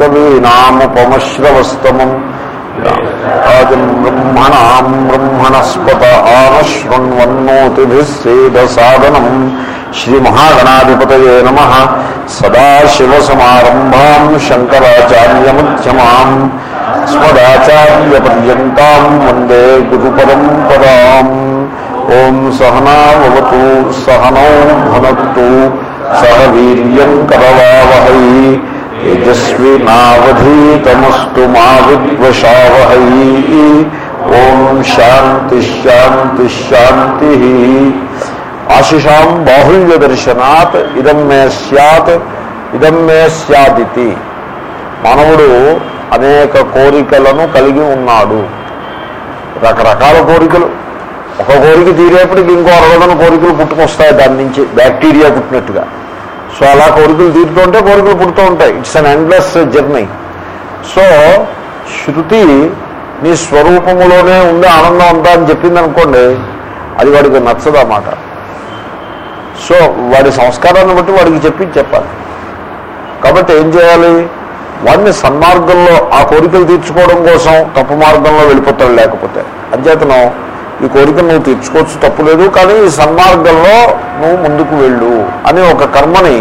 కవీనాముపమశ్రవస్తమం ఆదిం బ్రహ్మణాం బ్రహ్మణస్పత ఆనశృణ్వన్నోతిభిः సేదసాదనం శ్రీమహాగణాధిపతయే నమ సదాశివసమారంభాం శంకరాచార్యమధ్యమాం స్మదాచార్యపర్యంతాం వందే గురుపరంపరాం ఓం సహనావతు సహనౌ భనక్తు సహ వీర్యం కరవావహై తేజస్వినావధీతమస్తు మా విద్వషావహై ఓం శాంతి శాంతి శాంతి ఆశిషాం బాహుల్య దర్శనాత్ ఇదం మే సత్ ఇదం మే సదితి మానవుడు అనేక కోరికలను కలిగి ఉన్నాడు. రకరకాల కోరికలు. ఒక కోరిక తీరేపటికి ఇంకో అరవదన కోరికలు పుట్టుకొస్తాయి దాని నుంచి బ్యాక్టీరియా పుట్టినట్టుగా. సో అలా కోరికలు తీరుతుంటే కోరికలు పుడుతూ ఉంటాయి. It's an endless journey so Shruti నీ స్వరూపములోనే ఉంది ఆనందం అంతా అని చెప్పింది అనుకోండి అది వాడికి నచ్చదు అన్నమాట సో వాడి సంస్కారాన్ని బట్టి వాడికి చెప్పి చెప్పాలి. కాబట్టి ఏం చేయాలి? వాడిని సన్మార్గంలో ఆ కోరికలు తీర్చుకోవడం కోసం తప్పు మార్గంలో వెళ్ళిపోతాడు లేకపోతే. అధ్యతనం ఈ కోరిక నువ్వు తీర్చుకోవచ్చు తప్పులేదు కానీ ఈ సన్మార్గంలో నువ్వు ముందుకు వెళ్ళు అనే ఒక కర్మని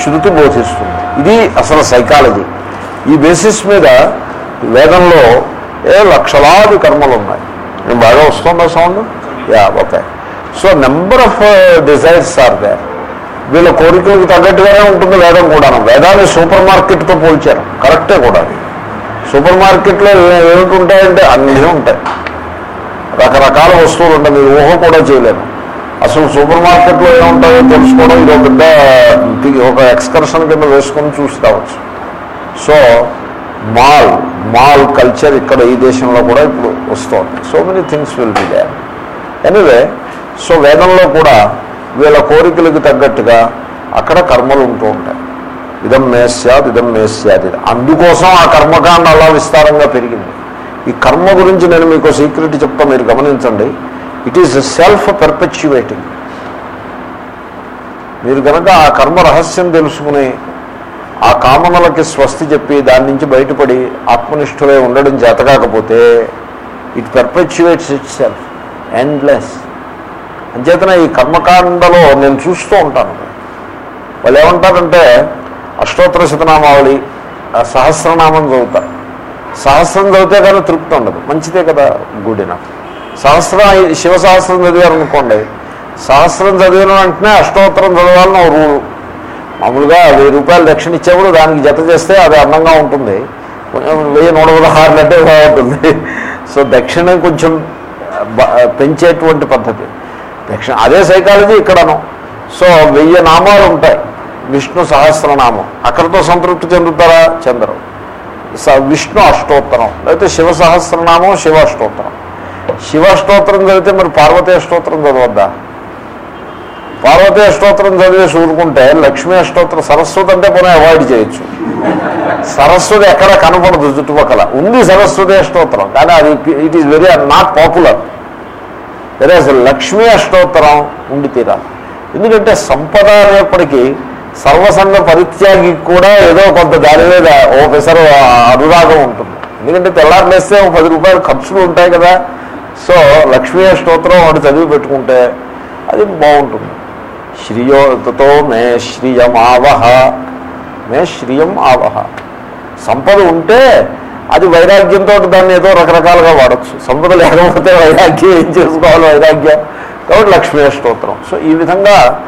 శృతి బోధిస్తుంది. ఇది అసలు సైకాలజీ. ఈ బేసిస్ మీద వేదంలో ఏ లక్షలాది కర్మలు ఉన్నాయి. నేను బాగా వస్తుందా sound? Yeah okay. So number of desires are they. వీళ్ళ కోరికలకు తగ్గట్టుగానే ఉంటుంది వేదం కూడా వేదాన్ని సూపర్ మార్కెట్తో పోల్చారు. కరెక్టే కూడా అది. సూపర్ మార్కెట్లో ఏమిటి ఉంటాయంటే అన్నీ ఉంటాయి. రకరకాల వస్తువులు ఉంటాయి మీరు ఊహ కూడా చేయలేరు. అసలు సూపర్ మార్కెట్లో ఏముంటాయో తెలుసుకోవడం ఇది ఒక పెద్ద ఒక ఎక్స్కర్షన్ కింద వేసుకొని చూసి రావచ్చు సో మాల్ మాల్ కల్చర్ ఇక్కడ ఈ దేశంలో కూడా ఇప్పుడు వస్తుంది. So many things will be there anyway so వేదంలో కూడా వీళ్ళ కోరికలకు తగ్గట్టుగా అక్కడ కర్మలు ఉంటూ ఉంటాయి. ఇదం మేస్యాద్ ఇదం మేస్యాద్. అందుకోసం ఆ కర్మకాండ అలా విస్తారంగా పెరిగింది. ఈ కర్మ గురించి నేను మీకు సీక్రెట్ చెప్తా మీరు గమనించండి. ఇట్ ఈజ్ సెల్ఫ్ పర్పెచ్యువేటింగ్ మీరు కనుక ఆ కర్మ రహస్యం తెలుసుకుని ఆ కామనలకి స్వస్తి చెప్పి దాని నుంచి బయటపడి ఆత్మనిష్ఠులై ఉండడం చేతకాకపోతే it perpetuates itself endless అంచేతన ఈ కర్మకాండలో నేను చూస్తూ ఉంటాను. వాళ్ళు ఏమంటారంటే అష్టోత్తర శతనామావళి ఆ సహస్రనామం చదువుతారు. సహస్రం చదివితే కానీ తృప్తి ఉండదు. మంచిదే కదా గుడ్ ఇనఫ్ సహస్రం శివ సహస్రం చదివారు అనుకోండి సహస్రం చదివిన వెంటనే అష్టోత్తరం చదవాలని ఒక రూలు. మామూలుగా వెయ్యి రూపాయలు దక్షిణ ఇచ్చేప్పుడు దానికి జత చేస్తే అది అందంగా ఉంటుంది. కొంచెం వెయ్యి నూట పదహారులు అంటే బాగుంటుంది సో దక్షిణ కొంచెం బ- పెంచేటువంటి పద్ధతి. దక్షిణ అదే సైకాలజీ ఇక్కడను. సో వెయ్యి నామాలు ఉంటాయి. విష్ణు సహస్రనామం. అక్కడితో సంతృప్తి చెందుతారా? చెందరు. విష్ణు అష్టోత్తరం లేకపోతే శివ సహస్రనామం శివ అష్టోత్తరం. శివ అష్టోత్తరం చదివితే మరి పార్వతీ అష్టోత్తరం చదవద్దా? పార్వతీ అష్టోత్తరం చదివేసి ఊరుకుంటే లక్ష్మీ అష్టోత్తరం సరస్వతి అంటే పోనీ అవాయిడ్ చేయొచ్చు. సరస్వతి ఎక్కడ కనపడదు చుట్టుపక్కల. ఉంది సరస్వతి అష్టోత్తరం కానీ అది it is very not popular very అసలు లక్ష్మీ అష్టోత్తరం ఉండి తీరాలి. ఎందుకంటే సంపద అనేప్పటికీ సర్వసంగ పరిత్యాగి కూడా ఏదో కొంత దాని మీద ఓ పెసరు అనురాగం ఉంటుంది. ఎందుకంటే తెల్లారులేస్తే ఒక పది రూపాయలు ఖర్చులు ఉంటాయి కదా. సో లక్ష్మీ స్తోత్రం వాడు చదివి పెట్టుకుంటే అది బాగుంటుంది. శ్రియోతో మే శ్రియం ఆవహ. మే శ్రియం ఆవహ. సంపద ఉంటే అది వైరాగ్యంతో దాన్ని ఏదో రకరకాలుగా వాడచ్చు. సంపద లేకపోతే వైరాగ్యం ఏం చేసుకోవాలి? వైరాగ్యం. కాబట్టి లక్ష్మీ స్తోత్రం సో ఈ విధంగా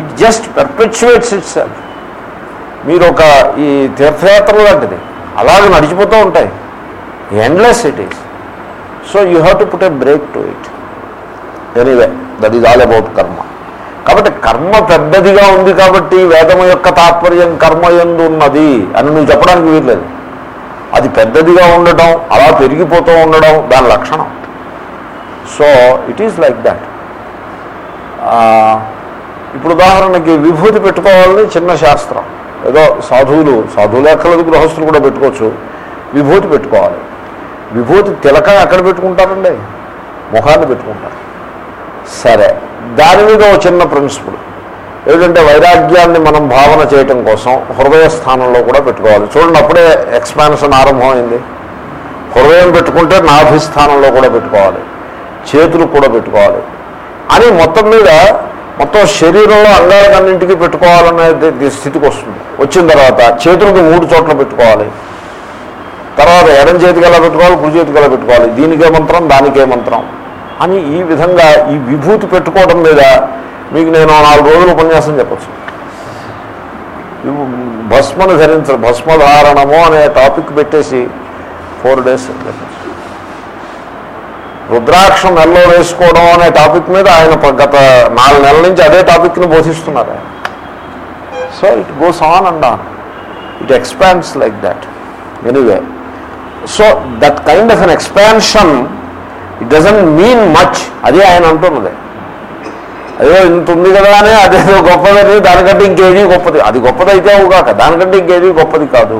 it just perpetuates itself మీరు ఒక ఈ తీర్థయాత్ర లాంటిది. అలాగే నడిచిపోతూ ఉంటాయి. Endless it is so you have to put a break to it anyway that is all about karma కాబట్టి కర్మ పెద్దదిగా ఉంది కాబట్టి వేదము యొక్క తాత్పర్యం కర్మ ఎందు ఉన్నది అని నువ్వు చెప్పడానికి వీల్లేదు. అది పెద్దదిగా ఉండటం అలా పెరిగిపోతూ ఉండడం దాని లక్షణం. So it is like that ఇప్పుడు ఉదాహరణకి విభూతి పెట్టుకోవాలని చిన్న శాస్త్రం. ఏదో సాధువులు సాధువులు ఎక్కలేదు గృహస్థులు కూడా పెట్టుకోవచ్చు. విభూతి పెట్టుకోవాలి. విభూతి తిలక ఎక్కడ పెట్టుకుంటారండి. ముఖాన్ని పెట్టుకుంటారు. సరే. దాని మీద ఒక చిన్న ప్రిన్సిపుల్ ఏమిటంటే వైరాగ్యాన్ని మనం భావన చేయటం కోసం హృదయ స్థానంలో కూడా పెట్టుకోవాలి. చూడండి అప్పుడే ఎక్స్పాన్షన్ ఆరంభమైంది. హృదయం పెట్టుకుంటే నాభి స్థానంలో కూడా పెట్టుకోవాలి. చేతులు కూడా పెట్టుకోవాలి. అని మొత్తం మీద మొత్తం శరీరంలో అంగాలన్నింటికి పెట్టుకోవాలనే స్థితికి వస్తుంది. వచ్చిన తర్వాత చేతులకు మూడు చోట్ల పెట్టుకోవాలి. తర్వాత ఎడం చేతికి ఎలా పెట్టుకోవాలి? కుడి చేతికి ఎలా పెట్టుకోవాలి? దీనికే మంత్రం దానికే మంత్రం అని ఈ విధంగా ఈ విభూతి పెట్టుకోవడం మీద మీకు నేను నాలుగు రోజులు ఉపన్యాసం చెప్పచ్చు. భస్మను ధరించరు భస్మధారణము అనే టాపిక్ పెట్టేసి ఫోర్ డేస్ చెప్పచ్చు. రుద్రాక్షం నెలలో వేసుకోవడం అనే టాపిక్ మీద ఆయన గత నాలుగు నెలల నుంచి అదే టాపిక్ని బోధిస్తున్నారు ఆయన. So it goes on and on it expands like that anyway so that kind of an expansion it doesn't mean much అదే ఆయన అంటున్నది. అదే ఇంత ఉంది కదా అని అదేదో గొప్పదని దానికంటే ఇంకేది గొప్పది. అది గొప్పది అయితే అవుగాక. దానికంటే ఇంకేది గొప్పది కాదు.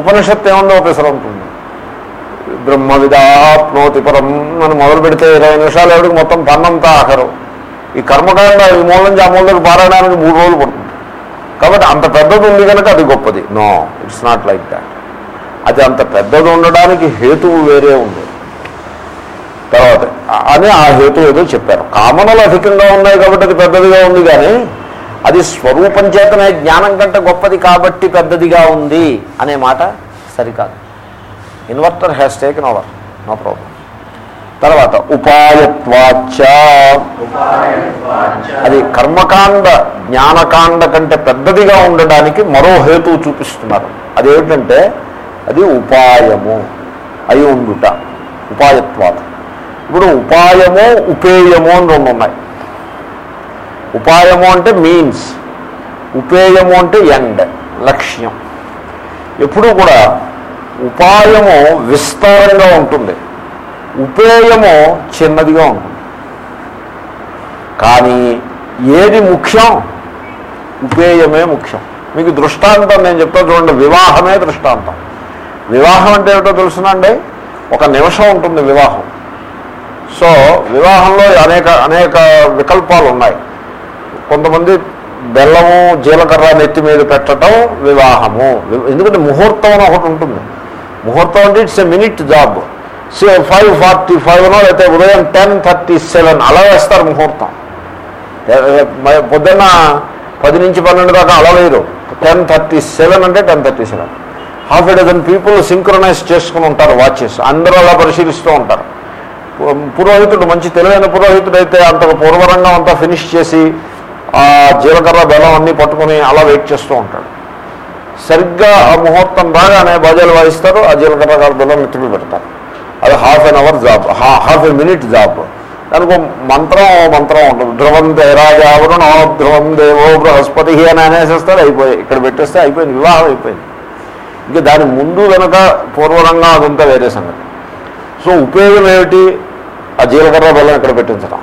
ఉపనిషత్తు ఏముందో ఒకసారి ఉంటుంది బ్రహ్మ విదాప్నోతి పరం. అని మొదలు పెడితే ఇరవై నిమిషాలు ఎవరికి మొత్తం పన్నంతా ఆఖరు. ఈ కర్మకాండ ఈ మూల నుంచి ఆ మూలకి పారాయడానికి మూడు రోజులు పడుతుంది. కాబట్టి అంత పెద్దది ఉంది కనుక అది గొప్పది. No it's not like that అది అంత పెద్దది ఉండడానికి హేతువు వేరే ఉంది. తర్వాత అని ఆ హేతు ఏదో చెప్పారు. కామనలు అధికంగా ఉన్నాయి కాబట్టి అది పెద్దదిగా ఉంది కానీ అది స్వరూపం చేతనే జ్ఞానం కంటే గొప్పది కాబట్టి పెద్దదిగా ఉంది అనే మాట సరికాదు. Inverter has taken over no problem తర్వాత ఉపాయత్వాచ. అది కర్మకాండ జ్ఞానకాండ కంటే పెద్దదిగా ఉండడానికి మరో హేతువు చూపిస్తున్నారు. అదేమిటంటే అది ఉపాయము అయి ఉండుట ఉపాయత్వాత ఇప్పుడు ఉపాయము ఉపేయము అని రెండు ఉన్నాయి. ఉపాయము అంటే మీన్స్ ఉపేయము అంటే ఎండ్ లక్ష్యం. ఎప్పుడూ కూడా ఉపాయము విస్తారంగా ఉంటుంది. ఉపేయము చిన్నదిగా ఉంటుంది. కానీ ఏది ముఖ్యం? ఉపేయమే ముఖ్యం. మీకు దృష్టాంతం నేను చెప్తా చూడండి వివాహమే దృష్టాంతం. వివాహం అంటే ఏమిటో తెలుసునండి? ఒక నిమిషం ఉంటుంది వివాహం. సో వివాహంలో అనేక అనేక వికల్పాలు ఉన్నాయి. కొంతమంది బెల్లము జీలకర్ర నెత్తి మీద పెట్టడం వివాహము. ఎందుకంటే ముహూర్తం అని ఒకటి ఉంటుంది. ముహూర్తం అంటే it's a minute job. So five forty ఫైవ్నో లేకపోతే ఉదయం టెన్ థర్టీ సెవెన్ అలా వేస్తారు ముహూర్తం. పొద్దున్న పది నుంచి పన్నెండు దాకా అలా వేయరు. టెన్ థర్టీ సెవెన్ అంటే ten thirty seven. Half a dozen people synchronize చేసుకుని ఉంటారు వాచెస్. అందరూ అలా పరిశీలిస్తూ ఉంటారు. పురోహితుడు మంచి తెలివైన పురోహితుడు అయితే అంత పూర్వరంగం అంతా ఫినిష్ చేసి ఆ జీలకర్ర బెలం అన్నీ పట్టుకుని అలా వెయిట్ చేస్తూ ఉంటాడు. సరిగ్గా ఆ ముహూర్తం రాగానే బాజాలు వాయిస్తారు ఆ జీలకర్ర గారు బెల్లం పెడతారు. అది half an hour job half a minute job. దానికి మంత్రం మంత్రం ఉంటుంది ధ్రువం దేరాజావరుణో ధ్రువం దేవో బృహస్పతి అని అనేసేస్తారు అయిపోయి ఇక్కడ పెట్టేస్తే అయిపోయింది వివాహం అయిపోయింది. ఇంకా దాని ముందు కనుక పూర్వరంగా అదంతా వేరే సంగతి. సో ఉపయోగం ఏమిటి? ఆ జీలకర్ర బెల్లం ఇక్కడ పెట్టించడం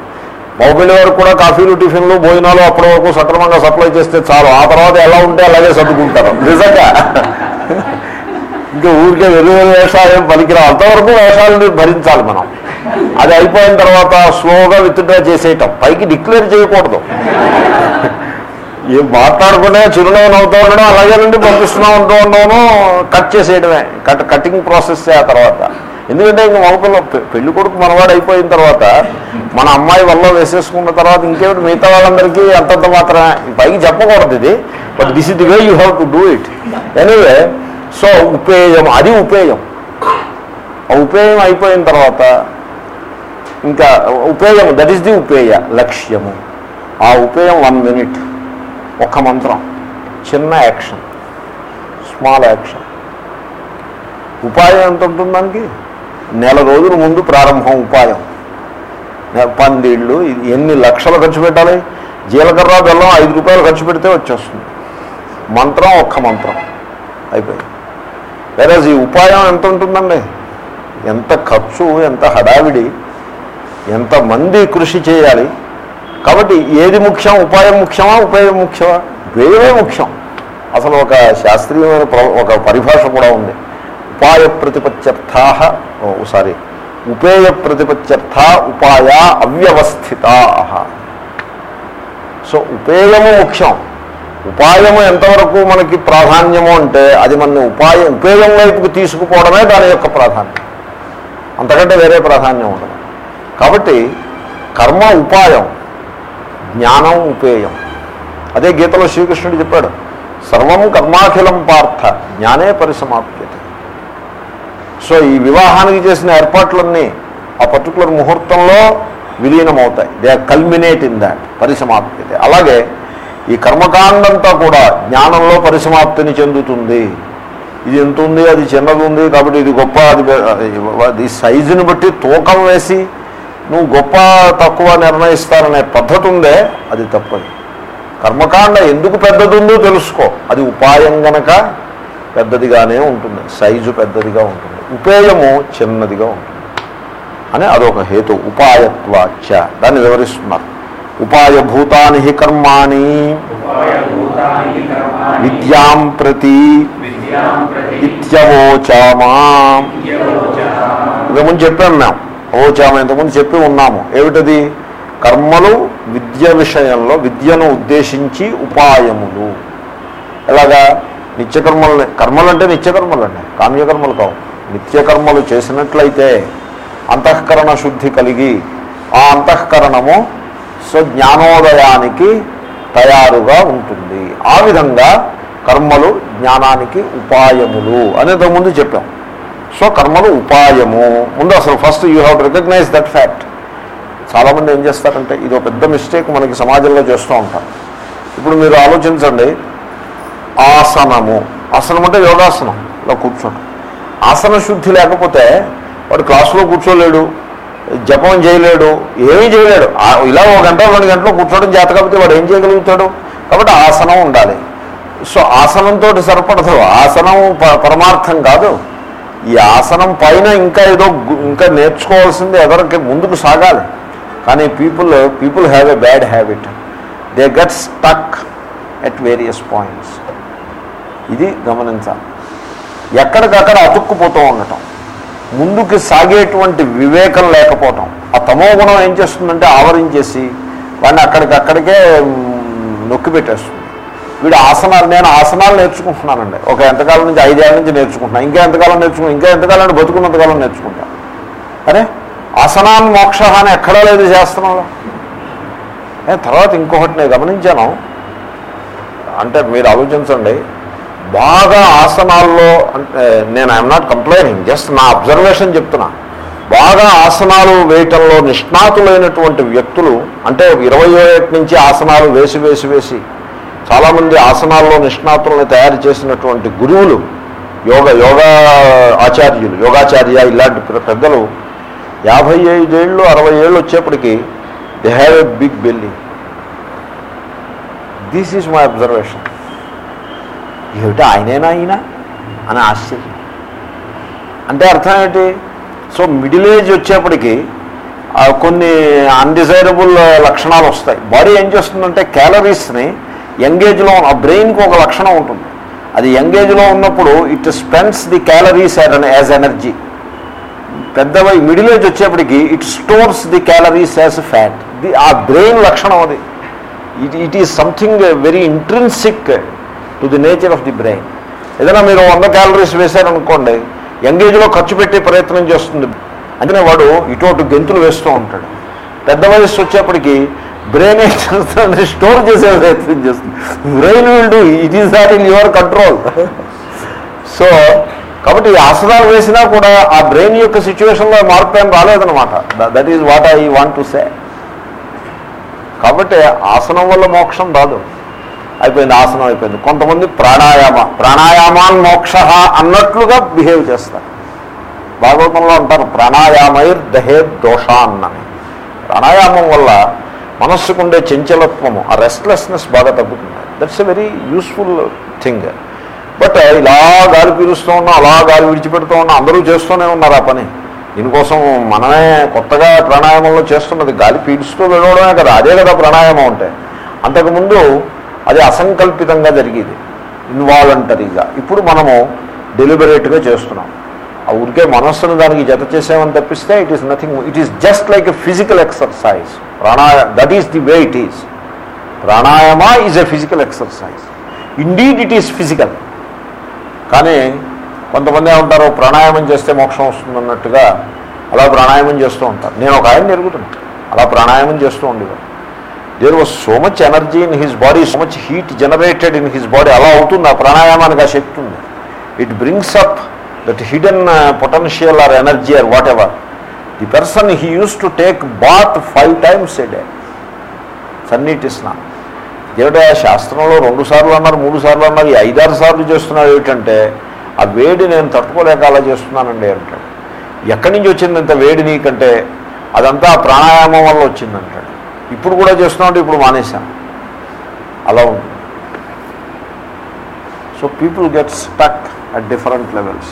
మౌపిల్లి వరకు కూడా కాఫీలు టిఫిన్లు భోజనాలు అప్పటి వరకు సక్రమంగా సప్లై చేస్తే చాలు. ఆ తర్వాత ఎలా ఉంటే అలాగే సర్దుకుంటారు. నిజంగా. ఇంకా ఊరికే వెలుగు వేషాలు ఏం పనికిరావు. అంతవరకు వేషాలను భరించాలి మనం. అది అయిపోయిన తర్వాత స్లోగా విత్డ్రా చేసేయటం. పైకి డిక్లేర్ చేయకూడదు. ఏం మాట్లాడకుండా చిరునవ్వు నవ్వుతూ ఉండడం అలాగే నుండి పంపిస్తున్నాం ఉంటూ ఉండవును కట్ చేసేయడమే. కట్ కటింగ్ ప్రాసెస్ ఆ తర్వాత. ఎందుకంటే ఇంక మగపిల్ల పెళ్ళి కొడుకు మనవాడు అయిపోయిన తర్వాత మన అమ్మాయి వల్ల వేసేసుకున్న తర్వాత ఇంకేమిటి? మిగతా వాళ్ళందరికీ అంతంత మాత్రమే. పైకి చెప్పకూడదు ఇది. But this is the way you have to do it anyway so ఉపేయం అది ఉపేయం. ఆ ఉపేయం అయిపోయిన తర్వాత ఇంకా ఉపేయం దట్ ఈస్ ది ఉపేయ లక్ష్యము. ఆ ఉపేయం వన్ మినిట్ ఒక మంత్రం. చిన్న యాక్షన్. Small action. ఉపాయం ఎంత ఉంటుంది దానికి? నెల రోజుల ముందు ప్రారంభం ఉపాయం. పందిళ్ళు ఇది ఎన్ని లక్షలు ఖర్చు పెట్టాలి? జీలకర్ర బెల్లం ఐదు రూపాయలు ఖర్చు పెడితే వచ్చేస్తుంది. మంత్రం ఒక్క మంత్రం. అయిపోయింది. వేరే ఈ ఉపాయం ఎంత ఉంటుందండి? ఎంత ఖర్చు ఎంత హడావిడి ఎంతమంది కృషి చేయాలి? కాబట్టి ఏది ముఖ్యం? ఉపాయం ముఖ్యమా? ఉపయోగం ముఖ్యమా? ఉపయోగమే ముఖ్యం. అసలు ఒక శాస్త్రీయమైన ప్ర- ఒక పరిభాష కూడా ఉంది. ఉపాయ ప్రతిపత్యర్థా సారీ ఉపేయ ప్రతిపత్యర్థ ఉపాయ అవ్యవస్థిత. సో ఉపేయము ముఖ్యం. ఉపాయము ఎంతవరకు మనకి ప్రాధాన్యము అంటే అది మన ఉపాయం ఉపేయం వైపుకి తీసుకుపోవడమే దాని యొక్క ప్రాధాన్యం. అంతకంటే వేరే ప్రాధాన్యం ఉండదు. కాబట్టి కర్మ ఉపాయం జ్ఞానం ఉపేయం. అదే గీతలో శ్రీకృష్ణుడు చెప్పాడు సర్వం కర్మాఖిలం పార్థ జ్ఞానే పరిసమాప్తి సో ఈ వివాహానికి చేసిన ఏర్పాట్లన్నీ ఆ పర్టికులర్ ముహూర్తంలో విలీనమవుతాయి. They are culminate in that పరిసమాప్తి అలాగే ఈ కర్మకాండంతా కూడా జ్ఞానంలో పరిసమాప్తిని చెందుతుంది. ఇది ఎంత ఉంది? అది చిన్నది ఉంది. కాబట్టి ఇది గొప్ప అది అది సైజుని బట్టి తూకం వేసి నువ్వు గొప్ప తక్కువ నిర్ణయిస్తారనే పద్ధతి ఉందే అది తప్పది. కర్మకాండ ఎందుకు పెద్దది ఉందో తెలుసుకో. అది ఉపాయం గనక పెద్దదిగానే ఉంటుంది. సైజు పెద్దదిగా ఉంటుంది. ఉపేయము చిన్నదిగా ఉంటుంది. అని అదొక హేతు. ఉపాయత్వాచ దాన్ని వివరిస్తున్నారు. ఉపాయభూతాని హి కర్మాణి. విద్యాం ప్రతి ఇత్యవోచామా. యవోచామ. ఇంతకుముందు చెప్పాం మేము. ఓచామ ఇంతకుముందు చెప్పి ఉన్నాము. ఏమిటది? కర్మలు విద్య విషయంలో విద్యను ఉద్దేశించి ఉపాయములు. ఎలాగా? నిత్యకర్మల్ని. కర్మలు అంటే నిత్యకర్మలు అండి కామ్యకర్మలు కావు. నిత్యకర్మలు చేసినట్లయితే అంతఃకరణ శుద్ధి కలిగి ఆ అంతఃకరణము సో జ్ఞానోదయానికి తయారుగా ఉంటుంది. ఆ విధంగా కర్మలు జ్ఞానానికి ఉపాయములు అనేది ముందు చెప్పాం. సో కర్మలు ఉపాయము. ముందు అసలు first you have recognize that fact. చాలామంది ఏం చేస్తారంటే ఇది ఒక పెద్ద మిస్టేక్ మనకి సమాజంలో చేస్తూ ఉంటారు ఇప్పుడు మీరు ఆలోచించండి ఆసనము. ఆసనం అంటే యోగాసనం. ఇలా కూర్చోండి. ఆసన శుద్ధి లేకపోతే వాడు క్లాసులో కూర్చోలేడు జపం చేయలేడు ఏమీ చేయలేడు. ఇలా ఒక గంట రెండు గంటలో కూర్చోవడం చేత కాబట్టి వాడు ఏం చేయగలుగుతాడు? కాబట్టి ఆసనం ఉండాలి. సో ఆసనంతో సరిపడదు. ఆసనం ప- పరమార్థం కాదు. ఈ ఆసనం పైన ఇంకా ఏదో ఇంకా నేర్చుకోవాల్సింది ఎదరికి ముందుకు సాగాలి. కానీ people people have a bad habit. They get stuck at various points. ఇది గమనించాలి. ఎక్కడికక్కడ అతుక్కుపోతూ ఉండటం. ముందుకు సాగేటువంటి వివేకం లేకపోవటం. ఆ తమో గుణం ఏం చేస్తుందంటే ఆవరించేసి వాడిని అక్కడికక్కడికే నొక్కి పెట్టేస్తుంది. వీడు ఆసనాలు నేను ఆసనాలు నేర్చుకుంటున్నానండి. ఒక ఎంతకాలం నుంచి ఐదేళ్ళ నుంచి నేర్చుకుంటున్నాను ఇంకా ఎంతకాలం నేర్చుకుంటా? ఇంకా ఎంతకాలం అంటే బతుకున్నంతకాలం నేర్చుకుంటా. అరే ఆసనాన్ని మోక్ష అని ఎక్కడా లేదు శాస్త్రంలో తర్వాత ఇంకొకటి నేను గమనించాను. అంటే మీరు ఆలోచించండి. బాగా ఆసనాల్లో అంటే నేను ఐఎమ్ నాట్ కంప్లైనింగ్ జస్ట్ నా అబ్జర్వేషన్ చెప్తున్నా. బాగా ఆసనాలు వేయటంలో నిష్ణాతులైనటువంటి వ్యక్తులు అంటే ఇరవై ఏటి నుంచి ఆసనాలు వేసి వేసి వేసి చాలామంది ఆసనాల్లో నిష్ణాతులను తయారు చేసినటువంటి గురువులు యోగ యోగా ఆచార్యులు యోగాచార్య ఇలాంటి పెద్దలు యాభై ఐదేళ్ళు అరవై ఏళ్ళు వచ్చేప్పటికి they have a big belly this is my observation ఏమిటి ఆయనేనా ఆయన అని ఆశ్చర్యం. అంటే అర్థం ఏంటి? సో మిడిల్ ఏజ్ వచ్చేప్పటికి కొన్ని అన్డిజైరబుల్ లక్షణాలు వస్తాయి. బాడీ ఏం చేస్తుందంటే క్యాలరీస్ని యంగేజ్లో ఆ బ్రెయిన్కి ఒక లక్షణం ఉంటుంది. అది యంగేజ్లో ఉన్నప్పుడు it spends the calories as energy. పెద్దవై middle age వచ్చేప్పటికి it stores the calories as fat. The ఆ బ్రెయిన్ లక్షణం అది. It it is something very intrinsic to the nature of the brain ఏదైనా మీరు వంద క్యాలరీస్ వేశారనుకోండి యంగేజ్లో ఖర్చు పెట్టే ప్రయత్నం చేస్తుంది. అందుకనే వాడు ఇటు అటు గెంతులు వేస్తూ ఉంటాడు. పెద్ద వయస్సు వచ్చేప్పటికి బ్రెయిన్ ఏం చేస్తుంది స్టోర్ చేసే ప్రయత్నం చేస్తుంది. Brain will do it is that in your control so కాబట్టి ఆసనాలు వేసినా కూడా ఆ బ్రెయిన్ యొక్క సిచ్యువేషన్లో మార్పు ఏం రాలేదనమాట that is what I want to say కాబట్టి ఆసనం వల్ల మోక్షం రాదు. అయిపోయింది ఆసనం అయిపోయింది. కొంతమంది ప్రాణాయామ ప్రాణాయామాన్ మోక్ష అన్నట్లుగా బిహేవ్ చేస్తారు. భాగవతంలో అంటారు ప్రాణాయామైర్ దహే దోషాన్నని ప్రాణాయామం వల్ల మనస్సుకుండే చంచలత్వము ఆ రెస్ట్లెస్నెస్ బాగా తగ్గుతుంది. That's a very useful thing but ఇలా గాలి పీలుస్తూ ఉన్నా అలా గాలి విడిచిపెడుతూ ఉన్నా అందరూ చేస్తూనే ఉన్నారు ఆ పని. దీనికోసం మనమే కొత్తగా ప్రాణాయామంలో చేస్తున్నది గాలి పీలుస్తూ వెళ్ళడమే కదా అదే కదా ప్రాణాయామం అంటే. అంతకుముందు అది అసంకల్పితంగా జరిగేది. ఇన్వాలంటరీగా ఇప్పుడు మనము డెలిబరేట్గా చేస్తున్నాం. ఆ ఊరికే మనస్సును దానికి జత చేసామని తప్పిస్తే it is nothing it is just like a physical exercise ప్రాణాయా that is the way it is pranayama is a physical exercise indeed it is physical కానీ కొంతమంది ఏమంటారు ప్రాణాయామం చేస్తే మోక్షం వస్తుంది అన్నట్టుగా అలా ప్రాణాయామం చేస్తూ ఉంటారు. నేను ఒక ఆయన ఎరుగుతున్నాను అలా ప్రాణాయామం చేస్తూ ఉండేవాడు there was so much energy in his body so much heat generated in his body అలా అవుతుంది ఆ ప్రాణాయామానికి ఆ శక్తి ఉంది. It brings up that hidden potential or energy or whatever the person he used to take bath five times a day సన్నీటి స్నానం దేవుడు ఆ శాస్త్రంలో రెండు సార్లు అన్నారు మూడు సార్లు అన్నారు ఈ ఐదారు సార్లు చేస్తున్నారు ఏమిటంటే ఆ వేడి నేను తట్టుకోలేక అలా చేస్తున్నానండి అంటాడు. ఎక్కడి నుంచి వచ్చింది ఇంత వేడి నీకంటే? అదంతా ప్రాణాయామం వల్ల వచ్చిందంటాడు. ఇప్పుడు కూడా చేస్తున్నామంటే ఇప్పుడు మానేశాం. అలా ఉంది. So people get stuck at different levels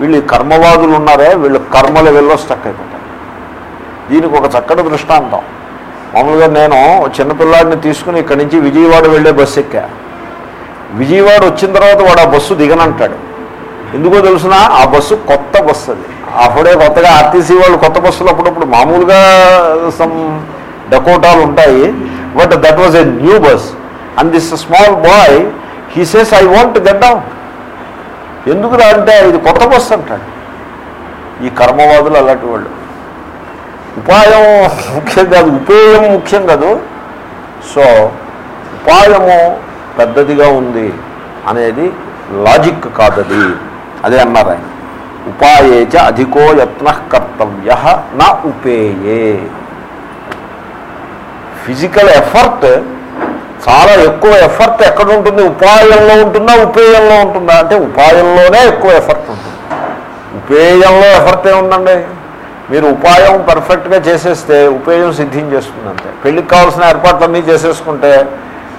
వీళ్ళు కర్మవాదులు ఉన్నారే వీళ్ళు కర్మ లెవెల్లో స్టక్ అయిపోతారు. దీనికి ఒక చక్కటి దృష్టాంతం. మామూలుగా నేను చిన్నపిల్లాడిని తీసుకుని ఇక్కడి నుంచి విజయవాడ వెళ్ళే బస్సు ఎక్కా. విజయవాడ వచ్చిన తర్వాత వాడు ఆ బస్సు దిగనంటాడు. ఎందుకో తెలిసిన? ఆ బస్సు కొత్త బస్సు అది. అప్పుడే కొత్తగా ఆర్టీసీ వాళ్ళు కొత్త బస్సులు అప్పుడప్పుడు మామూలుగా సమ్ డకోటాలు ఉంటాయి but that was a new bus and this small boy he says I want get down ఎందుకురా? అంటే ఇది కొత్త బస్సు అంటాడు. ఈ కర్మవాదులు అలాంటి వాళ్ళు. ఉపాయం ముఖ్యం కాదు ఉపేయం ముఖ్యం కాదు. సో ఉపాయము పెద్దదిగా ఉంది అనేది లాజిక్ కాదది. అదే అన్నారు ఆయన ఉపాయేచ అధికో యత్న కర్తవ్య నా ఉపేయే. ఫిజికల్ ఎఫర్ట్ చాలా ఎక్కువ ఎఫర్ట్ ఎక్కడ ఉంటుంది ఉపాయంలో ఉంటుందా? ఉపేయంలో ఉంటుందా? అంటే ఉపాయంలోనే ఎక్కువ ఎఫర్ట్ ఉంటుంది. ఉపేయంలో ఎఫర్ట్ ఏముందండి? మీరు ఉపాయం పర్ఫెక్ట్గా చేసేస్తే ఉపేయం సిద్ధించేస్తుంది అంతే పెళ్ళికి కావాల్సిన ఏర్పాట్లన్నీ చేసేసుకుంటే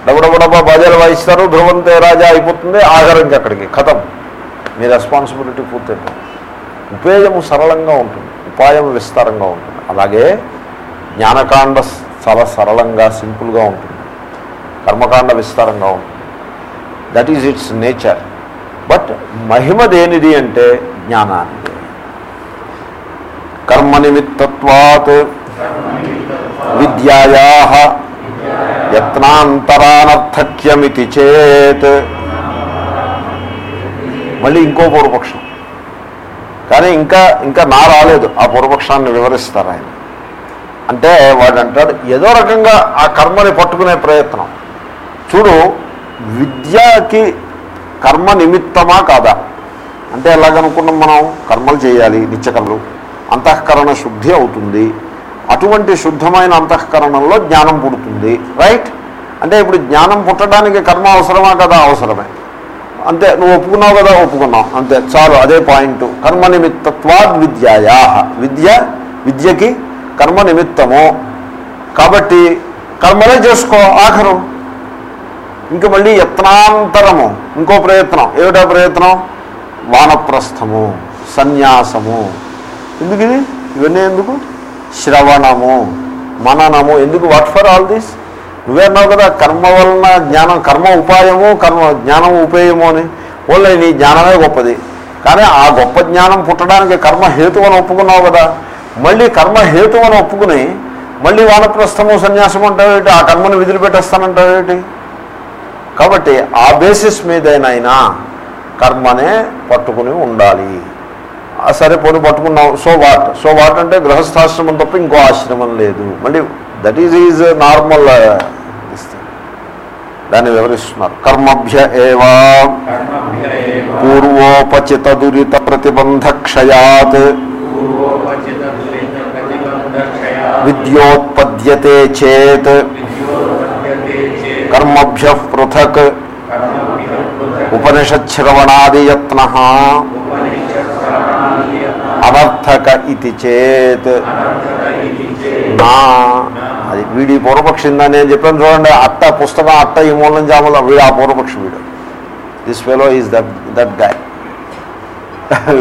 డబడబడబా బాజాలు వాయిస్తారు ధ్రువంతే రాజా అయిపోతుంది ఆఖరికి అక్కడికి. కథం. మీ రెస్పాన్సిబిలిటీ పూర్తయిపోతుంది. ఉపేయము సరళంగా ఉంటుంది. ఉపాయం విస్తారంగా ఉంటుంది. అలాగే జ్ఞానకాండ చాలా సరళంగా సింపుల్గా ఉంటుంది. కర్మకాండ విస్తారంగా ఉంటుంది. That is its nature but మహిమ దేనిది అంటే జ్ఞానానిది కర్మ నిమిత్తత్వాత్ విద్యాయా యత్నాంతరానర్థక్యమితి చేత్. మళ్ళీ ఇంకో పూర్వపక్షం. కానీ ఇంకా ఇంకా నా రాలేదు. ఆ పూర్వపక్షాన్ని వివరిస్తారు ఆయన. అంటే వాడు అంటాడు ఏదో రకంగా ఆ కర్మని పట్టుకునే ప్రయత్నం. చూడు విద్యకి కర్మ నిమిత్తమా కాదా? అంటే ఎలాగనుకున్నాం మనం? కర్మలు చేయాలి నిత్యకర్మలు. అంతఃకరణ శుద్ధి అవుతుంది. అటువంటి శుద్ధమైన అంతఃకరణంలో జ్ఞానం పుడుతుంది రైట్ అంటే ఇప్పుడు జ్ఞానం పుట్టడానికి కర్మ అవసరమా కదా? అవసరమే. అంతే నువ్వు ఒప్పుకున్నావు కదా? ఒప్పుకున్నావు. అంతే చాలు అదే పాయింట్. కర్మ నిమిత్తత్వాద్ విద్యాయా. విద్య విద్యకి కర్మ నిమిత్తము కాబట్టి కర్మలే చేసుకో ఆఖరు. ఇంక మళ్ళీ యత్నాంతరము ఇంకో ప్రయత్నం. ఏమిటా ప్రయత్నం? వానప్రస్థము సన్యాసము. ఎందుకు ఇది? ఇవన్నీ ఎందుకు? శ్రవణము మననము. ఎందుకు? What for all this? నువ్వే అన్నావు కదా కర్మ వలన జ్ఞానం కర్మ ఉపాయము కర్మ జ్ఞానం ఉపేయము అని. ఓన్లీ నీ జ్ఞానమే గొప్పది. కానీ ఆ గొప్ప జ్ఞానం పుట్టడానికి కర్మ హేతు అని ఒప్పుకున్నావు కదా. మళ్ళీ కర్మ హేతు అని ఒప్పుకుని మళ్ళీ వానప్రస్థము సన్యాసం అంటావేటి ఆ కర్మను విదిలిపెట్టేస్తానంటావేటి కాబట్టి ఆ బేసిస్ మీదైనా కర్మనే పట్టుకుని ఉండాలి. ఆ సరే పోనీ పట్టుకున్నాం సో వాట్ సో వాట్ అంటే గృహస్థాశ్రమం తప్ప ఇంకో ఆశ్రమం లేదు. మళ్ళీ దట్ ఈజ్ ఈజ్ నార్మల్ దాన్ని వివరిస్తున్నారు. కర్మభ్య ఏవా పూర్వోపచిత దురిత ప్రతిబంధ క్షయాత్ పూర్వోపచిత దురిత ప్రతిబంధక్షయా విద్యోత్పద్యతే చేత్ కర్మభ్య పృథక్ కర్మభ్య ఉపనిషశ్రవణాదియత్న అనర్థక ఇది చేత్ నా అది వీడి పూర్వపక్షి ఇందని నేను చెప్పాను చూడండి అట్ట పుస్తకం అట్ట ఈ మూలం జాముల వీడు ఆ పూర్వపక్షి వీడు. This fellow is that that guy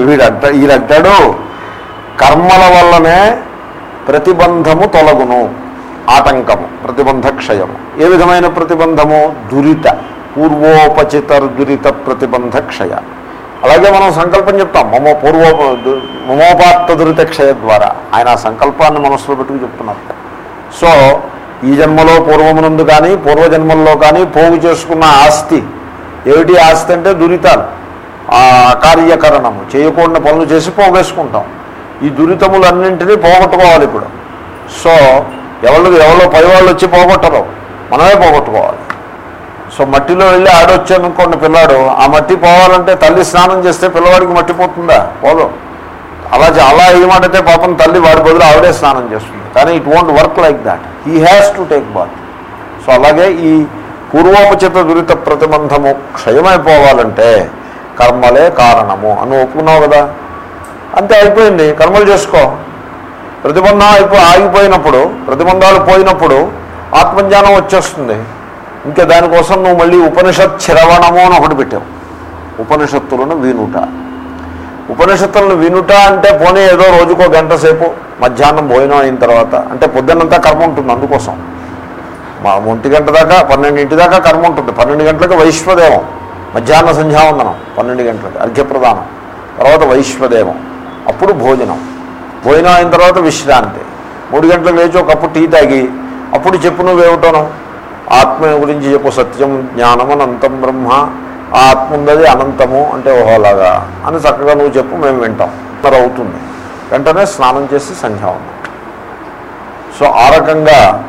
వీడు అట్ట ఈయన అంటాడు కర్మల వల్లనే ప్రతిబంధము తొలగును ఆటంకము ప్రతిబంధ క్షయము ఏ విధమైన ప్రతిబంధము? దురిత పూర్వోపచిత దురిత ప్రతిబంధ క్షయ అలాగే మనం సంకల్పం చెప్తాం మమ పూర్వ మమోపాత్త దురిత క్షయ ద్వారా. ఆయన ఆ సంకల్పాన్ని మనసులో పెట్టుకు చెప్తున్నారు. సో ఈ జన్మలో పూర్వమునందు కానీ పూర్వజన్మల్లో కానీ పోగు చేసుకున్న ఆస్తి. ఏమిటి ఆస్తి అంటే దురితాలు? ఆ అకార్యకరణము చేయకూడని పనులు చేసి పోగేసుకుంటాం. ఈ దురితములన్నింటినీ పోగొట్టుకోవాలి ఇప్పుడు. సో ఎవరు ఎవరో పైవాళ్ళు వచ్చి పోగొట్టరు. మనమే పోగొట్టుకోవాలి. సో మట్టిలో వెళ్ళి ఆడొచ్చానుకోండి పిల్లాడు ఆ మట్టి పోవాలంటే తల్లి స్నానం చేస్తే పిల్లవాడికి మట్టి పోతుందా? పోదు. అలా అలా ఏమంటే పాపం తల్లి వాడి బదులు ఆవిడే స్నానం చేస్తుంది. కానీ it won't work like that he has to take bath so అలాగే ఈ పూర్వోపచిత దురిత ప్రతిబంధము క్షయమైపోవాలంటే కర్మలే కారణము అని ఒప్పుకున్నావు కదా? అంతే అయిపోయింది. కర్మలు చేసుకో. ప్రతిబంధం అయిపో ఆగిపోయినప్పుడు ప్రతిబంధాలు పోయినప్పుడు ఆత్మజ్ఞానం వచ్చేస్తుంది. ఇంకా దానికోసం నువ్వు మళ్ళీ ఉపనిషత్ చిరవణము అని ఒకటి పెట్టావు. ఉపనిషత్తులను వినుట. ఉపనిషత్తులను వినుట అంటే పోనీ ఏదో రోజుకో గంట సేపు మధ్యాహ్నం భోజనం అయిన తర్వాత అంటే పొద్దున్నంతా కర్మ ఉంటుంది అందుకోసం. మా ఒంటి గంట దాకా పన్నెండింటి దాకా కర్మ ఉంటుంది. పన్నెండు గంటలకు వైశ్వదేవం. మధ్యాహ్న సంధ్యావందనం పన్నెండు గంటలకు అర్ఘ్యప్రదానం. తర్వాత వైశ్వదేవం. అప్పుడు భోజనం. భోజనం అయిన తర్వాత విశ్రాంతి. మూడు గంటలకు లేచి ఒకప్పుడు టీ తాగి అప్పుడు చెప్పు నువ్వేమిటోను. ఆత్మ గురించి చెప్పు సత్యం జ్ఞానం అనంతం బ్రహ్మ. ఆ ఆత్మ ఉన్నది అనంతము అంటే ఓహోలాగా. అని చక్కగా నువ్వు చెప్పు మేము వింటాం. మరి అవుతుంది. వెంటనే స్నానం చేసి సంధ్యావందనం సో ఆ రకంగా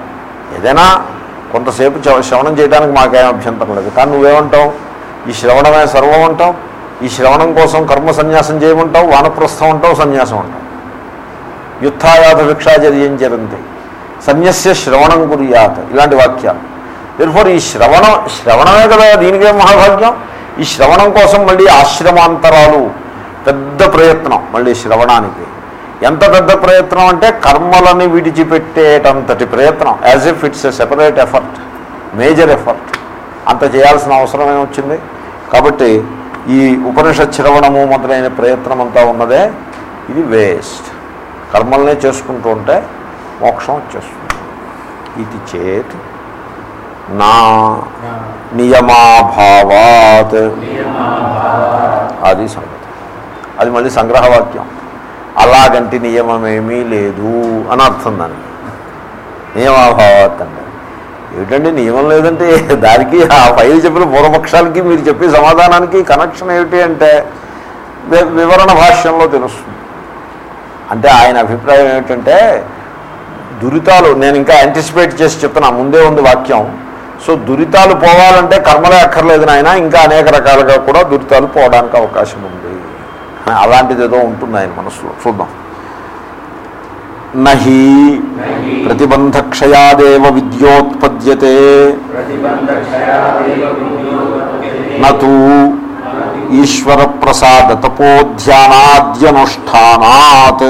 ఏదైనా కొంతసేపు శ్రవణం చేయడానికి మాకేం అభ్యంతరం లేదు. కానీ నువ్వేమంటావు? ఈ శ్రవణమే సర్వం అంటావు? ఈ శ్రవణం కోసం కర్మ సన్యాసం చేయమంటావు వానప్రస్థం అంటావు సన్యాసం అంటావు. యుద్ధాయాత భిక్షాచర్యం చరంతి సన్యస్య శ్రవణం కురియాత్ ఇలాంటి వాక్యాలు. దీనిఫోర్ ఈ శ్రవణం శ్రవణమే కదా దీనికే మహాభాగ్యం. ఈ శ్రవణం కోసం మళ్ళీ ఆశ్రమాంతరాలు పెద్ద ప్రయత్నం మళ్ళీ శ్రవణానికి. ఎంత పెద్ద ప్రయత్నం అంటే కర్మలని విడిచిపెట్టేటంతటి ప్రయత్నం. As if it's a separate effort major effort అంత చేయాల్సిన అవసరం ఏమొచ్చింది? కాబట్టి ఈ ఉపనిషత్ శ్రవణము మొదలైన ప్రయత్నం అంతా ఉన్నదే. ఇది వేస్ట్. కర్మల్నే చేసుకుంటూ ఉంటే మోక్షం వచ్చేస్తుంది. ఇది చేత్ నా నియమాభావాత్. అది సంగతి. అది మళ్ళీ సంగ్రహవాక్యం. అలాగంటి నియమమేమీ లేదు అని అర్థం దానికి. నియమాభావాత్ అంటే ఏమిటండి నియమం లేదంటే దానికి ఆ పైన చెప్పిన పూర్వపక్షాలకి మీరు చెప్పే సమాధానానికి కనెక్షన్ ఏమిటి అంటే వివరణ భాష్యంలో తెలుస్తుంది. అంటే ఆయన అభిప్రాయం ఏమిటంటే దురితాలు నేను ఇంకా యాంటిసిపేట్ చేసి చెప్తున్నా ముందే ఉంది వాక్యం. సో దురితాలు పోవాలంటే కర్మలే అక్కర్లేదు నాయన ఇంకా అనేక రకాలుగా కూడా దురితాలు పోవడానికి అవకాశం ఉంది. అలాంటిది ఏదో ఉంటుంది ఆయన మనసులో. చూద్దాం. నహి ప్రతిబంధక్షయాదేవ విద్యోత్పద్యతే నూ ఈశ్వర ప్రసాద తపోధ్యానాద్యనుష్ఠానాత్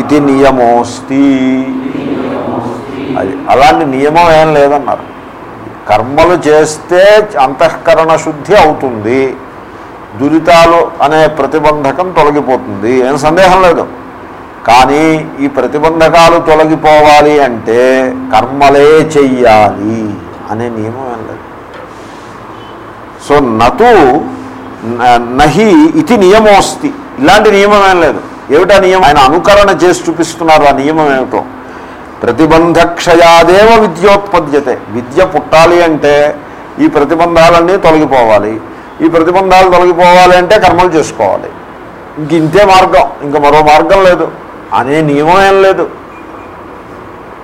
ఇది నియమోస్తి. అది అలాంటి నియమం ఏం లేదన్నారు. కర్మలు చేస్తే అంతఃకరణ శుద్ధి అవుతుంది. దురితాలు అనే ప్రతిబంధకం తొలగిపోతుంది. ఏం సందేహం లేదు. కానీ ఈ ప్రతిబంధకాలు తొలగిపోవాలి అంటే కర్మలే చెయ్యాలి అనే నియమం ఏం లేదు. సో నతు న- నహి ఇది నియమోస్తి. ఇలాంటి నియమం ఏం లేదు. ఏమిటా నియమం? ఆయన అనుకరణ చేసి చూపిస్తున్నారు ఆ నియమం ఏమిటో. ప్రతిబంధక్షయాదేవ విద్యోత్పద్యతే. విద్య పుట్టాలి అంటే ఈ ప్రతిబంధాలన్నీ తొలగిపోవాలి. ఈ ప్రతిబంధాలు తొలగిపోవాలి అంటే కర్మలు చేసుకోవాలి. ఇంక ఇంతే మార్గం. ఇంక మరో మార్గం లేదు. అనే నియమం ఏం లేదు.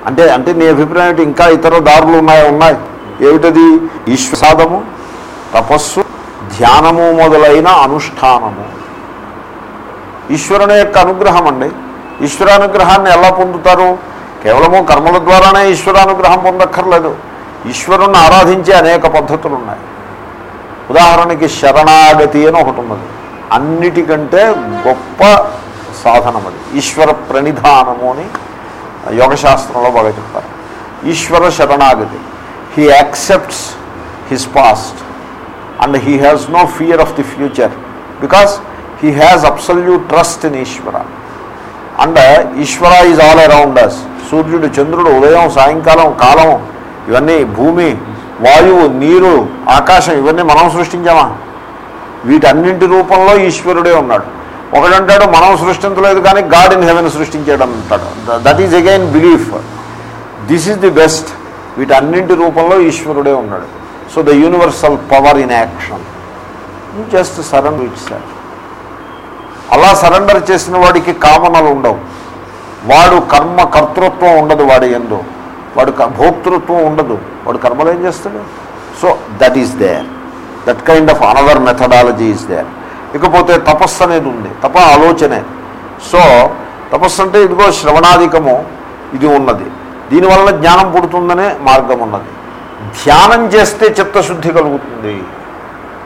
అంటే అంటే నీ అభిప్రాయం ఏంటి ఇంకా ఇతర దారులు ఉన్నాయి? ఉన్నాయి. ఏమిటది? ఈశ్వసాదము తపస్సు ధ్యానము మొదలైన అనుష్ఠానము. ఈశ్వరుని యొక్క అనుగ్రహం అండి. ఈశ్వరానుగ్రహాన్ని ఎలా పొందుతారు? కేవలము కర్మల ద్వారానే ఈశ్వరానుగ్రహం పొందక్కర్లేదు. ఈశ్వరుణ్ణి ఆరాధించే అనేక పద్ధతులు ఉన్నాయి. ఉదాహరణకి శరణాగతి అని ఒకటి ఉన్నది. అన్నిటికంటే గొప్ప సాధనం అది ఈశ్వర ప్రణిధానము అని యోగశాస్త్రంలో బాగా చెప్తారు. ఈశ్వర శరణాగతి. He accepts his past and he has no fear of the future because he has absolute trust in Ishwara and Ishwara is all around us సూర్యుడు చంద్రుడు ఉదయం సాయంకాలం కాలం ఇవన్నీ భూమి వాయువు నీరు ఆకాశం ఇవన్నీ మనం సృష్టించామా? వీటన్నింటి రూపంలో ఈశ్వరుడే ఉన్నాడు. ఒకడంటాడు మనం సృష్టించలేదు కానీ గాడ్ ఇన్ హెవెన్ సృష్టించాడు అంటాడు. That is again belief this is the best వీటన్నింటి రూపంలో ఈశ్వరుడే ఉన్నాడు. So the universal power in action just surrender it అలా సరెండర్ చేసిన వాడికి కామనలు ఉండవు. వాడు కర్మ కర్తృత్వం ఉండదు వాడి ఎందు. వాడు క- భోక్తృత్వం ఉండదు. వాడు కర్మలు ఏం చేస్తాడు? So that is there that kind of another methodology is there ఇకపోతే తపస్సు అనేది ఉంది. తప ఆలోచనే. సో తపస్సు అంటే ఇదిగో శ్రవణాధికము ఇది ఉన్నది. దీనివల్ల జ్ఞానం పుడుతుందనే మార్గం ఉన్నది ధ్యానం చేస్తే చిత్తశుద్ధి కలుగుతుంది.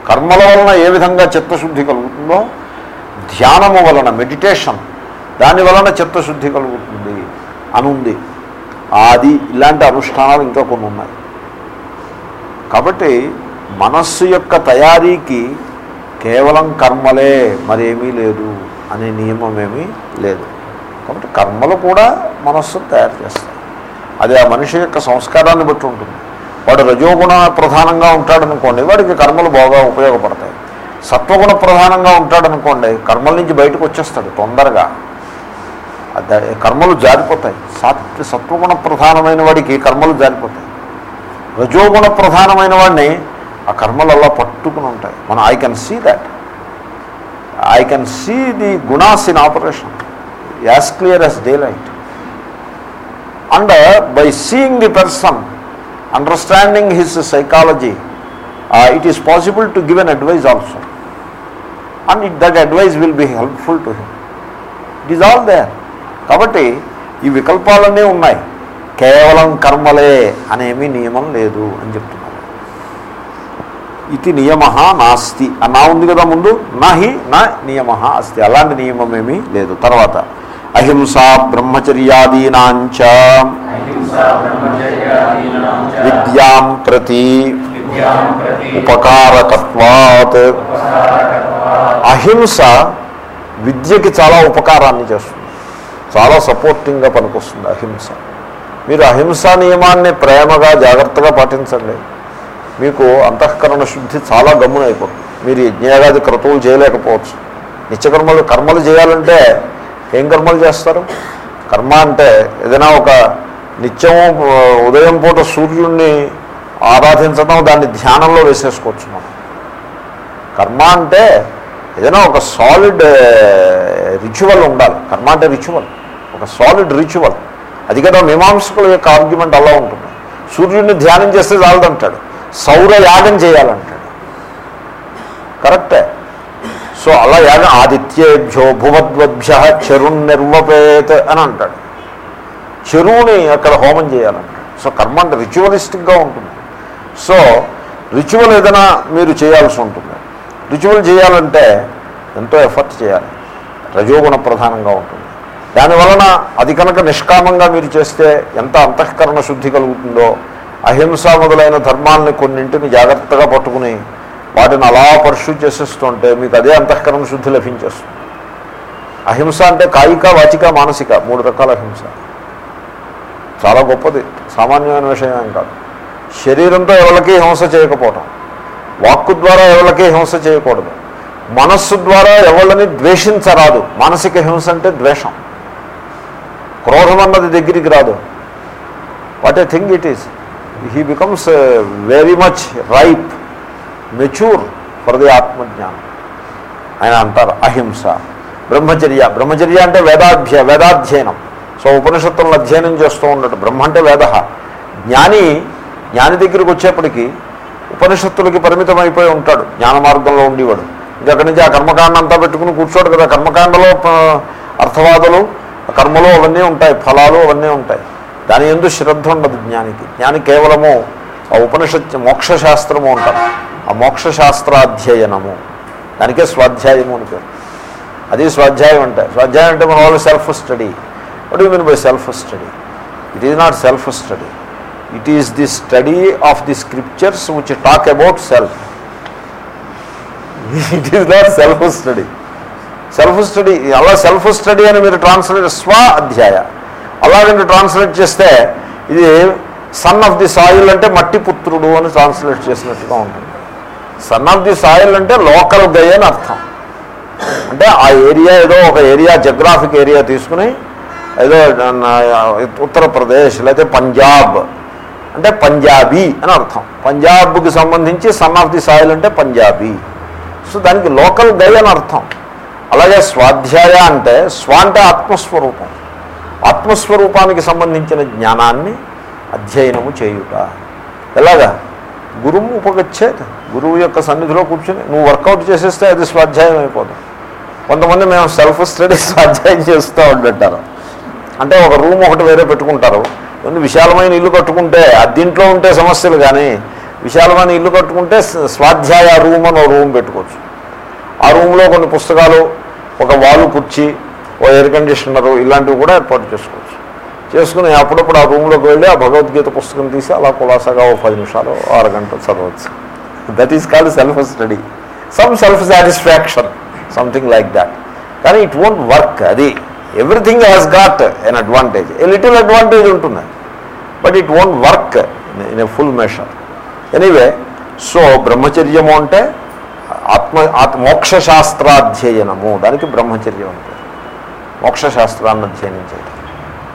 కర్మల వలన ఏ విధంగా చిత్తశుద్ధి కలుగుతుందో ధ్యానము వలన మెడిటేషన్ దాని వలన చిత్తశుద్ధి కలుగుతుంది అని ఉంది. అది ఇలాంటి అనుష్ఠానాలు ఇంకా కొన్ని ఉన్నాయి. కాబట్టి మనస్సు యొక్క తయారీకి కేవలం కర్మలే మరేమీ లేదు అనే నియమమేమీ లేదు. కాబట్టి కర్మలు కూడా మనస్సును తయారు చేస్తాయి. అది ఆ మనిషి యొక్క సంస్కారాన్ని బట్టి ఉంటుంది. వాడు రజోగుణ ప్రధానంగా ఉంటాడనుకోండి వాడికి కర్మలు బాగా ఉపయోగపడతాయి. సత్వగుణ ప్రధానంగా ఉంటాడనుకోండి కర్మల నుంచి బయటకు వచ్చేస్తాడు తొందరగా. కర్మలు జారిపోతాయి. సత్ సత్వగుణ ప్రధానమైన వాడికి కర్మలు జారిపోతాయి. రజోగుణ ప్రధానమైన వాడిని ఆ కర్మలు అలా పట్టుకుని ఉంటాయి. మనం I can see that I can see the gunas in operation as clear as daylight and by seeing the person understanding his psychology it is possible to give an advise also and it that advise will be helpful to him it is all there కాబట్టి ఈ వికల్పాలన్నీ ఉన్నాయి. కేవలం కర్మలే అనేమి నియమం లేదు అని చెప్తున్నారు ఇది నియమ నాస్తి. నా ఉంది కదా ముందు? నాహి నా నియమ అస్తి. అలాంటి నియమం ఏమీ లేదు. తర్వాత అహింస బ్రహ్మచర్యాదీనాంచ. విద్యాం ప్రతి ఉపకారకత్వాత్. అహింస విద్యకి చాలా ఉపకారాన్ని చేస్తుంది. చాలా సపోర్టింగ్గా పనికొస్తుంది అహింస. మీరు అహింసా నియమాన్ని ప్రేమగా జాగ్రత్తగా పాటించండి. మీకు అంతఃకరణ శుద్ధి చాలా గమ్మునైపోతుంది మీరు యజ్ఞయాగాది క్రతువులు చేయలేకపోవచ్చు. నిత్యకర్మలు కర్మలు చేయాలంటే ఏం కర్మలు చేస్తారు? కర్మ అంటే ఏదైనా ఒక నిత్యం ఉదయం పూట సూర్యుడిని ఆరాధించడం దాన్ని ధ్యానంలో వేసేసుకోవచ్చు మనం. కర్మ అంటే ఏదైనా ఒక సాలిడ్ రిచువల్ ఉండాలి. కర్మ అంటే రిచువల్ ఒక సాలిడ్ రిచువల్ అది కదా మీమాంసకుల యొక్క ఆర్గ్యుమెంట్ అలా ఉంటుంది. సూర్యుడిని ధ్యానం చేస్తే చాలదంటాడు. సౌర యాగం చేయాలంటాడు. కరెక్టే. సో అలా యాగం ఆదిత్యేభ్యో భువద్వభ్య చెరుణ్ నిర్వపేత్ అని అంటాడు. చెరువుని అక్కడ హోమం చేయాలంటాడు. సో కర్మ అంటే రిచువలిస్టిక్గా ఉంటుంది. సో రిచువల్ ఏదైనా మీరు చేయాల్సి ఉంటుంది. రిచువల్ చేయాలంటే ఎంతో ఎఫర్ట్ చేయాలి. రజోగుణ ప్రధానంగా ఉంటుంది. దానివలన అది కనుక నిష్కామంగా మీరు చేస్తే ఎంత అంతఃకరణ శుద్ధి కలుగుతుందో అహింస మొదలైన ధర్మాలని కొన్నింటిని జాగ్రత్తగా పట్టుకుని వాటిని అలా పర్ష్యూ చేసేస్తుంటే మీకు అదే అంతఃకరణ శుద్ధి లభించేస్తుంది. అహింస అంటే కాయిక వాచిక మానసిక మూడు రకాల హింస చాలా గొప్పది సామాన్యమైన విషయం కాదు. శరీరంతో ఎవరికి హింస చేయకపోవటం వాక్కు ద్వారా ఎవరికి హింస చేయకూడదు. మనస్సు ద్వారా ఎవళ్ళని ద్వేషించరాదు. మానసిక హింస అంటే ద్వేషం. క్రోధం అన్నది దగ్గరికి రాదు. What a thing it is he becomes very much ripe mature for the ఆత్మజ్ఞానం ఆయన అంటారు అహింస బ్రహ్మచర్య. బ్రహ్మచర్య అంటే వేదాధ్య వేదాధ్యయనం. సో ఉపనిషత్తులను అధ్యయనం చేస్తూ ఉండటం. బ్రహ్మ అంటే వేద. జ్ఞాని జ్ఞాని దగ్గరికి వచ్చేప్పటికీ ఉపనిషత్తులకి పరిమితం అయిపోయి ఉంటాడు. జ్ఞాన మార్గంలో ఉండేవాడు. ఇంకా అక్కడి నుంచి ఆ కర్మకాండ అంతా పెట్టుకుని కూర్చోడు కదా. కర్మకాండలో అర్థవాదులు కర్మలు అవన్నీ ఉంటాయి ఫలాలు అవన్నీ ఉంటాయి. దాని ఎందు శ్రద్ధ ఉండదు జ్ఞానికి. జ్ఞాని కేవలము ఆ ఉపనిషత్ మోక్షశాస్త్రము అంటారు. ఆ మోక్షశాస్త్రాధ్యయనము. దానికే స్వాధ్యాయము అని పేరు. అది స్వాధ్యాయం అంటే. స్వాధ్యాయం అంటే మన వాళ్ళు self study what you mean by self study it is not self study it is the study of the scriptures which talk about self it is not self study self study అలా self study అని మీరు translate స్వ అధ్యాయ అలాగంటే translate చేస్తే ఇది sun of the soil అంటే మట్టి పుత్రుడు అని ట్రాన్స్లేట్ చేసినట్టుగా ఉంటుంది. సన్ ఆఫ్ ది సాయిల్ అంటే లోకల్ గై అని అర్థం. అంటే ఆ ఏరియా ఏదో ఒక ఏరియా జగ్రాఫిక్ ఏరియా తీసుకుని ఏదో ఉత్తరప్రదేశ్ లేకపోతే పంజాబ్. అంటే పంజాబీ అని అర్థం. పంజాబ్కి సంబంధించి సన్ ఆఫ్ ది సాయిల్ అంటే పంజాబీ. సో దానికి లోకల్ గై అని అర్థం. అలాగే స్వాధ్యాయ అంటే స్వ అంటే ఆత్మస్వరూపం. ఆత్మస్వరూపానికి సంబంధించిన జ్ఞానాన్ని అధ్యయనము చేయుట. ఎలాగా? గురువు ఉపగచ్చేది. గురువు యొక్క సన్నిధిలో కూర్చుని నువ్వు వర్కౌట్ చేసేస్తే అది స్వాధ్యాయం అయిపోతుంది. కొంతమంది మేము సెల్ఫ్ స్టడీ స్వాధ్యాయం చేస్తూ ఉంటుంటారు. అంటే ఒక రూమ్ ఒకటి వేరే పెట్టుకుంటారు. కొన్ని విశాలమైన ఇల్లు కట్టుకుంటే అద్దీంట్లో ఉంటే సమస్యలు కానీ విశాలమైన ఇల్లు కట్టుకుంటే స్వాధ్యాయ రూమ్ అని ఒక రూమ్ పెట్టుకోవచ్చు. ఆ రూమ్లో కొన్ని పుస్తకాలు ఒక వాలు కుర్చీ ఓ ఎయిర్ కండిషనరు ఇలాంటివి కూడా ఏర్పాటు చేసుకోవచ్చు. చేసుకుని అప్పుడప్పుడు ఆ రూమ్లోకి వెళ్ళి ఆ భగవద్గీత పుస్తకం తీసి అలా కులాసాగా ఓ పది నిమిషాలు ఓ అరగంట చదవచ్చు. That is called self study some self satisfaction something like that కానీ ఇట్ వోంట్ వర్క్ అది everything has got an advantage a little advantage ఉంటుంది. But it won't work in a full measure anyway so బ్రహ్మచర్యము అంటే ఆత్మ ఆత్మ మోక్షశాస్త్రాధ్యయనము దానికి బ్రహ్మచర్యం అంటే. మోక్షశాస్త్రాన్ని అధ్యయనం చేయడం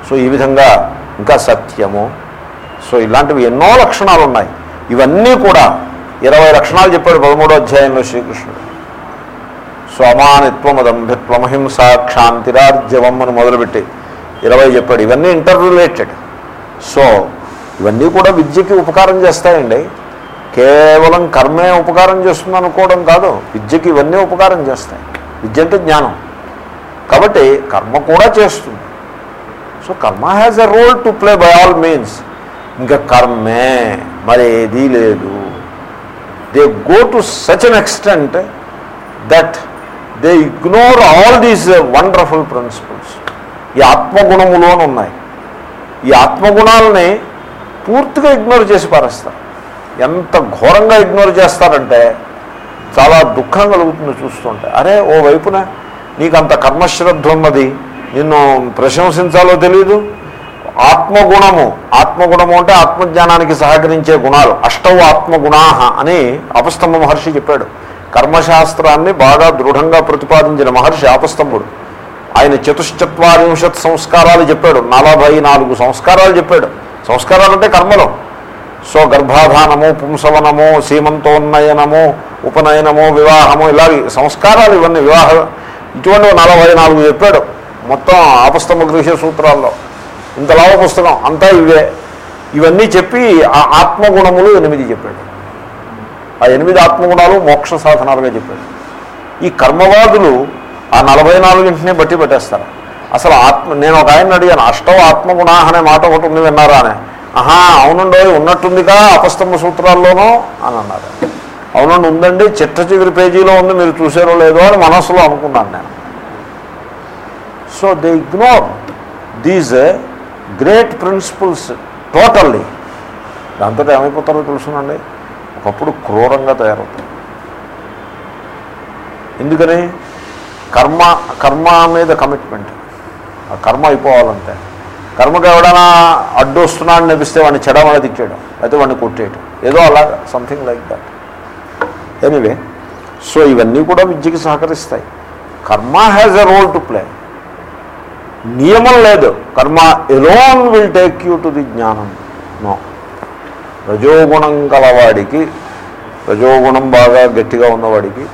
సో ఈ విధంగా ఇంకా సత్యము సో ఇలాంటివి ఎన్నో లక్షణాలు ఉన్నాయి ఇవన్నీ కూడా ఇరవై లక్షణాలు చెప్పాడు పదమూడో అధ్యాయంలో శ్రీకృష్ణుడు. సో అమానిత్వం అదంభిత్వం అహింస క్షాంతిరార్జవం అని మొదలుపెట్టి ఇరవై చెప్పాడు. ఇవన్నీ ఇంటర్ రిలేటెడ్ సో ఇవన్నీ కూడా విద్యకి ఉపకారం చేస్తాయండి. కేవలం కర్మే ఉపకారం చేస్తుంది అనుకోవడం కాదు. విద్యకి ఇవన్నీ ఉపకారం చేస్తాయి. విద్య అంటే జ్ఞానం. కాబట్టి కర్మ కూడా చేస్తుంది. So karma has a role to play by all means ఇంకా కర్మే మరి ఏదీ లేదు. They go to such an extent that they ignore all these wonderful principles ఈ ఆత్మగుణములు అని ఉన్నాయి. ఈ ఆత్మగుణాలని పూర్తిగా ఇగ్నోర్ చేసి పారేస్తారు. ఎంత ఘోరంగా ఇగ్నోర్ చేస్తారంటే చాలా దుఃఖం కలుగుతుంది చూస్తుంటే. అరే ఓ వైపున నీకు అంత కర్మశ్రద్ధ ఉన్నది. నిన్ను ప్రశంసించాలో తెలీదు. ఆత్మగుణము. ఆత్మగుణము అంటే ఆత్మజ్ఞానానికి సహకరించే గుణాలు. అష్టవ ఆత్మగుణాహ అని అపస్తంభ మహర్షి చెప్పాడు. కర్మశాస్త్రాన్ని బాగా దృఢంగా ప్రతిపాదించిన మహర్షి ఆపస్తంభుడు ఆయన చతుశ్చత్వారింశత్ సంస్కారాలు చెప్పాడు. నలభై నాలుగు సంస్కారాలు చెప్పాడు. సంస్కారాలు అంటే కర్మలు. సో గర్భాధానము పుంసవనము సీమంతోన్నయనము ఉపనయనము వివాహము ఇలాగే సంస్కారాలు ఇవన్నీ. వివాహ ఇటువంటి నలభై నాలుగు చెప్పాడు. మొత్తం ఆపస్తమ గృహ సూత్రాల్లో. ఇంతలా పుస్తకం అంతా ఇవే. ఇవన్నీ చెప్పి ఆ ఆత్మగుణములు ఎనిమిది చెప్పాడు. ఆ ఎనిమిది ఆత్మగుణాలు మోక్ష సాధనాలుగా చెప్పాడు. ఈ కర్మవాదులు ఆ నలభై నాలుగింటిని బట్టి పెట్టేస్తారు. అసలు ఆత్మ నేను ఒక ఆయన అడిగాను అష్టవ ఆత్మగుణ అనే మాట ఒకటి ఉంది విన్నారా అని. ఆహా అవునుండో ఉన్నట్టుందిగా అపస్తంభ సూత్రాల్లోనూ అని అన్నారు. అవునండి ఉందండి. చిట్ట చివరి పేజీలో ఉంది మీరు చూసారో లేదో అని మనస్సులో అనుకున్నాను నేను. So they ignore these great principles totally. దాంతో ఏమైపోతారో తెలుసునండి. ఒకప్పుడు క్రూరంగా తయారవుతుంది ఎందుకని? కర్మ కర్మ మీద కమిట్మెంట్ ఆ కర్మ అయిపోవాలంటే. కర్మకు ఎవడైనా అడ్డు వస్తున్నాడని అనిపిస్తే వాడిని చెడమని తిట్టేయడం అయితే వాడిని కొట్టేయడం ఏదో అలాగా something like that anyway so ఇవన్నీ కూడా విద్యకి సహకరిస్తాయి. Karma has a role to play నియమం లేదు. Karma alone will take you to the జ్ఞానం. నో రజోగుణం గలవాడికి రజోగుణం బాగా గట్టిగా ఉన్నవాడికి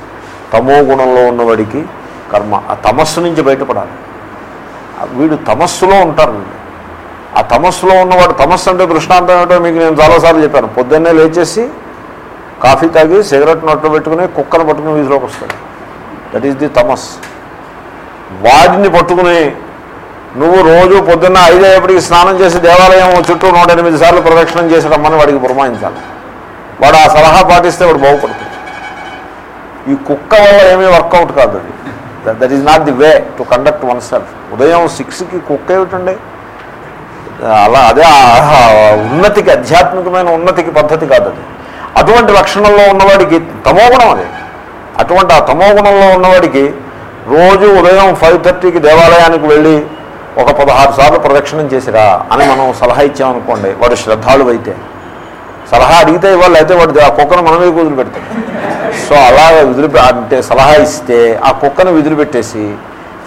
తమో గుణంలో ఉన్నవాడికి కర్మ ఆ తమస్సు నుంచి బయటపడాలి. వీడు తమస్సులో ఉంటారు వీళ్ళు. ఆ తమస్సులో ఉన్నవాడు తమస్సు అంటే దృష్టాంతం ఏమిటో మీకు నేను చాలాసార్లు చెప్పాను. పొద్దున్నే లేచేసి కాఫీ తాగి సిగరెట్ నోట్లో పెట్టుకుని కుక్కను పట్టుకుని వీధిలోకి వస్తాడు. That is the tamas. వాడిని పట్టుకుని నువ్వు రోజు పొద్దున్న ఐదయ్యేపటికి స్నానం చేసి దేవాలయం చుట్టూ నూట ఎనిమిది సార్లు ప్రదక్షిణం చేసి రమ్మని వాడికి పురమాయించాలి. వాడు ఆ సలహా పాటిస్తే వాడు బాగుపడుతుంది. ఈ కుక్క వల్ల ఏమీ వర్కౌట్ కాదు అది. That is not the way to conduct one self సిక్స్కి కుక్క ఏమిటండి? అలా అదే ఉన్నతికి ఆధ్యాత్మికమైన ఉన్నతికి పద్ధతి కాదు అది. అటువంటి లక్షణంలో ఉన్నవాడికి తమోగుణం అది. అటువంటి ఆ తమోగుణంలో ఉన్నవాడికి రోజు ఉదయం ఫైవ్ థర్టీకి దేవాలయానికి వెళ్ళి ఒక పదహారు సార్లు ప్రదక్షిణం చేసిరా అని మనం సలహా ఇచ్చామనుకోండి వాడు శ్రద్ధాళు అయితే సలహా అడిగితే ఇవ్వాలి అయితే వాడు ఆ కుక్కను మనమే కూతురు పెడతాడు సో అలా వదిలిపె అంటే సలహా ఇస్తే ఆ కుక్కను వదిలిపెట్టేసి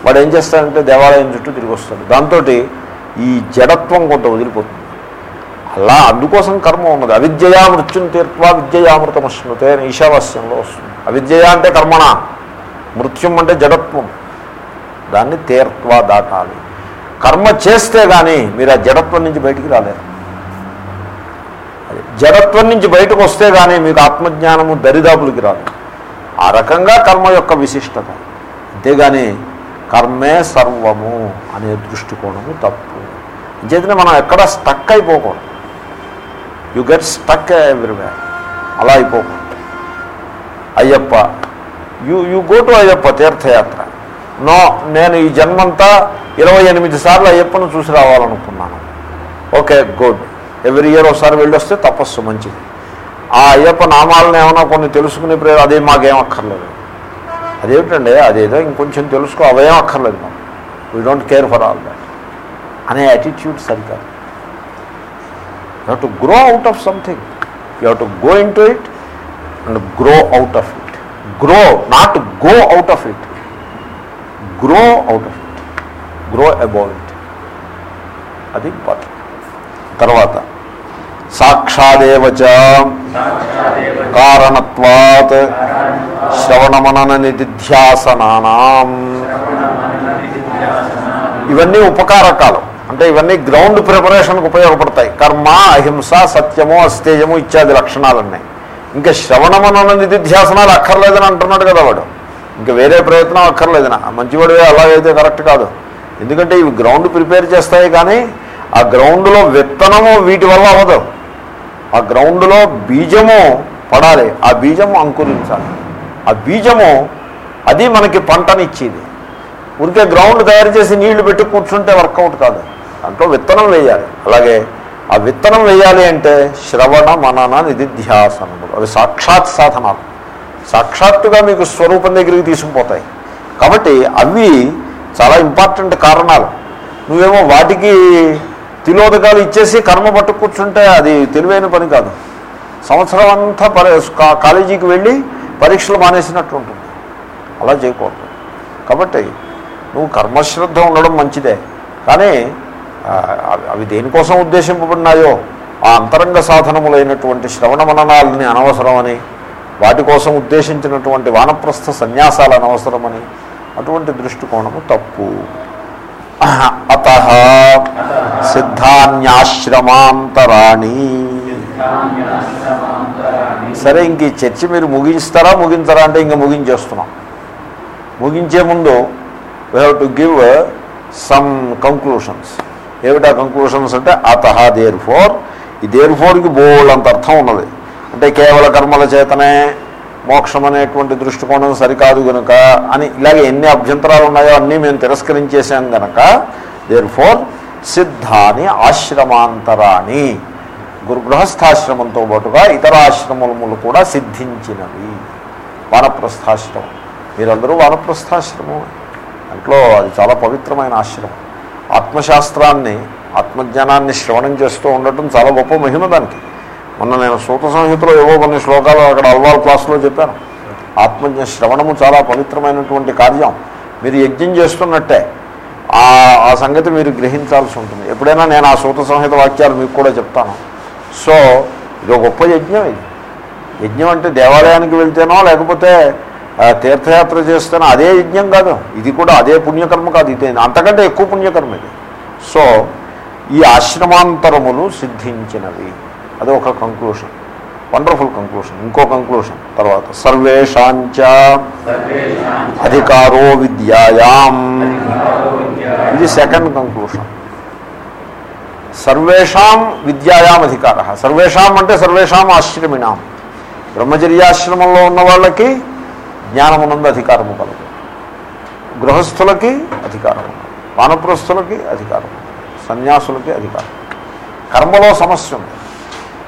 వాడు ఏం చేస్తాడంటే దేవాలయం చుట్టూ తిరిగి వస్తాడు. దాంతో ఈ జడత్వం కొంత వదిలిపోతుంది. అలా అందుకోసం కర్మ ఉన్నది. అవిద్యయా మృత్యుని తీర్త్వా విద్యయామృతమశ్నుతే అని ఈశావాస్యంలో వస్తుంది. అవిద్యయ అంటే కర్మణ మృత్యుం అంటే జడత్వం. దాన్ని తీర్త్వా దాటాలి. కర్మ చేస్తే కానీ మీరు ఆ జడత్వం నుంచి బయటికి రాలేరు. జడత్వం నుంచి బయటకు వస్తే కానీ మీకు ఆత్మజ్ఞానము దరిదాపులకి రాదు. ఆ రకంగా కర్మ యొక్క విశిష్టత. అంతేగాని కర్మే సర్వము అనే దృష్టికోణము తప్పు. చేతనే మనం ఎక్కడ స్టక్ అయిపోకూడదు. యు గెట్ స్టక్ ఎవ్రీవేర్ అలా అయిపోకుండా Ayyappa you you go to Ayyappa తీర్థయాత్ర. నో నేను ఈ జన్మంతా ఇరవై ఎనిమిది సార్లు అయ్యప్పను చూసి రావాలనుకున్నాను. ఓకే గుడ్ ఎవ్రీ ఇయర్ ఒకసారి వెళ్ళొస్తే తపస్సు మంచిది. ఆ అయ్యప్ప నామాలను ఏమైనా కొన్ని తెలుసుకునే ప్రేర అదే మాకేం అక్కర్లేదు. అదేమిటండి అదేదో ఇంకొంచెం తెలుసుకో అవేం అక్కర్లేదు మాకు. We don't care for all that అనే యాటిట్యూడ్ సరికాదు. You have to grow out of something you have to go into it and grow out of it grow not go out of it grow out of it grow above it అది important తర్వాత సాక్షాదేవచ కారణత్వాత్ శ్రవణమనన నిధిధ్యాసనానాం ఇవన్నీ ఉపకారకాలు. అంటే ఇవన్నీ ground ప్రిపరేషన్కి ఉపయోగపడతాయి. కర్మ అహింస సత్యము అస్తేజము ఇత్యాది లక్షణాలున్నాయి ఇంకా శ్రవణమన నిధిధ్యాసనాలు అక్కర్లేదని అంటున్నాడు కదా వాడు. ఇంకా వేరే ప్రయత్నం అక్కర్లేదన? మంచివాడివే అలాగైతే కరెక్ట్ కాదు. ఎందుకంటే ఇవి గ్రౌండ్ ప్రిపేర్ చేస్తాయి కానీ ఆ గ్రౌండ్లో విత్తనము వీటి వల్ల అవ్వదు. ఆ గ్రౌండ్లో బీజము పడాలి. ఆ బీజము అంకురించాలి. ఆ బీజము అది మనకి పంటనిచ్చేది. ఊరికే గ్రౌండ్ తయారు చేసి నీళ్ళు పెట్టి కూర్చుంటే వర్కౌట్ కాదు. దాంట్లో విత్తనం వేయాలి. అలాగే ఆ విత్తనం వేయాలి అంటే శ్రవణ మనన నిధిధ్యాసనములు అవి సాక్షాత్ సాధనాలు. సాక్షాత్తుగా మీకు స్వరూపం దగ్గరికి తీసుకుపోతాయి. కాబట్టి అవి చాలా ఇంపార్టెంట్ కారణాలు. నువ్వేమో వాటికి తిలోదకాలు ఇచ్చేసి కర్మ పట్టు కూర్చుంటే అది తెలివైన పని కాదు. సంవత్సరం అంతా కా- కాలేజీకి వెళ్ళి పరీక్షలు మానేసినట్టు ఉంటుంది. అలా చేయకూడదు. కాబట్టి నువ్వు కర్మశ్రద్ధ ఉండడం మంచిదే. కానీ అవి- అవి దేనికోసం ఉద్దేశింపబడినాయో ఆ అంతరంగ సాధనములైనటువంటి శ్రవణ మననాలని అనవసరమని వాటి కోసం ఉద్దేశించినటువంటి వానప్రస్థ సన్యాసాలు అనవసరమని అటువంటి దృష్టికోణము తప్పు. అత సిద్ధాన్యాశ్రమాంతరాణి. సరే ఇంక ఈ చర్చ మీరు ముగించుతారా ముగించరా అంటే ఇంకా ముగించేస్తున్నాం. ముగించే ముందు we have to give some conclusions ఏమిటా కంక్లూషన్స్ అంటే అత దేర్ ఫోర్ ఈ దేర్ ఫోర్కి బోల్డ్ అర్థం ఉన్నది. అంటే కేవల కర్మల చేతనే మోక్షం అనేటువంటి దృష్టికోణం సరికాదు గనుక అని ఇలాగే ఎన్ని అభ్యంతరాలు ఉన్నాయో అన్నీ మేము తిరస్కరించేసాం గనక దేర్ ఫోర్ సిద్ధాని ఆశ్రమాంతరాన్ని గురుగృహస్థాశ్రమంతో పాటుగా ఇతర ఆశ్రమములు కూడా సిద్ధించినవి. వానప్రస్థాశ్రమం. మీరందరూ వానప్రస్థాశ్రమం. దాంట్లో అది చాలా పవిత్రమైన ఆశ్రమం. ఆత్మశాస్త్రాన్ని ఆత్మజ్ఞానాన్ని శ్రవణం చేస్తూ ఉండటం చాలా గొప్ప మహిమ దానికి. మొన్న నేను సూత సంహితలో ఏవో కొన్ని శ్లోకాలు అక్కడ అల్వాల్ క్లాసులో చెప్పాను. ఆత్మజ్ఞ శ్రవణము చాలా పవిత్రమైనటువంటి కార్యం. మీరు యజ్ఞం చేస్తున్నట్టే ఆ ఆ సంగతి మీరు గ్రహించాల్సి ఉంటుంది. ఎప్పుడైనా నేను ఆ సూత సంహిత వాక్యాలు మీకు కూడా చెప్తాను. సో ఇది గొప్ప యజ్ఞం ఇది. యజ్ఞం అంటే దేవాలయానికి వెళ్తేనో లేకపోతే తీర్థయాత్ర చేస్తేనో అదే యజ్ఞం కాదు. ఇది కూడా అదే పుణ్యకర్మ కాదు. ఇది అంతకంటే ఎక్కువ పుణ్యకర్మ ఇది. సో ఈ ఆశ్రమాంతరములు సిద్ధించినవి. అది ఒక కంక్లూషన్ వండర్ఫుల్ కంక్లూషన్ ఇంకో కంక్లూషన్ తర్వాత సర్వేషాంచ అధికారో విద్యాయాం. ఇది సెకండ్ కంక్లూషన్ సర్వేషాం విద్యాయాం అధికార. సర్వేషాం అంటే సర్వేషాం ఆశ్రమిణాం బ్రహ్మచర్యాశ్రమంలో ఉన్న వాళ్ళకి జ్ఞానమునందు అధికారము కలదు గృహస్థులకి అధికారం వానప్రస్థులకి అధికారం సన్యాసులకి అధికారం కర్మలో సమస్య ఉంది.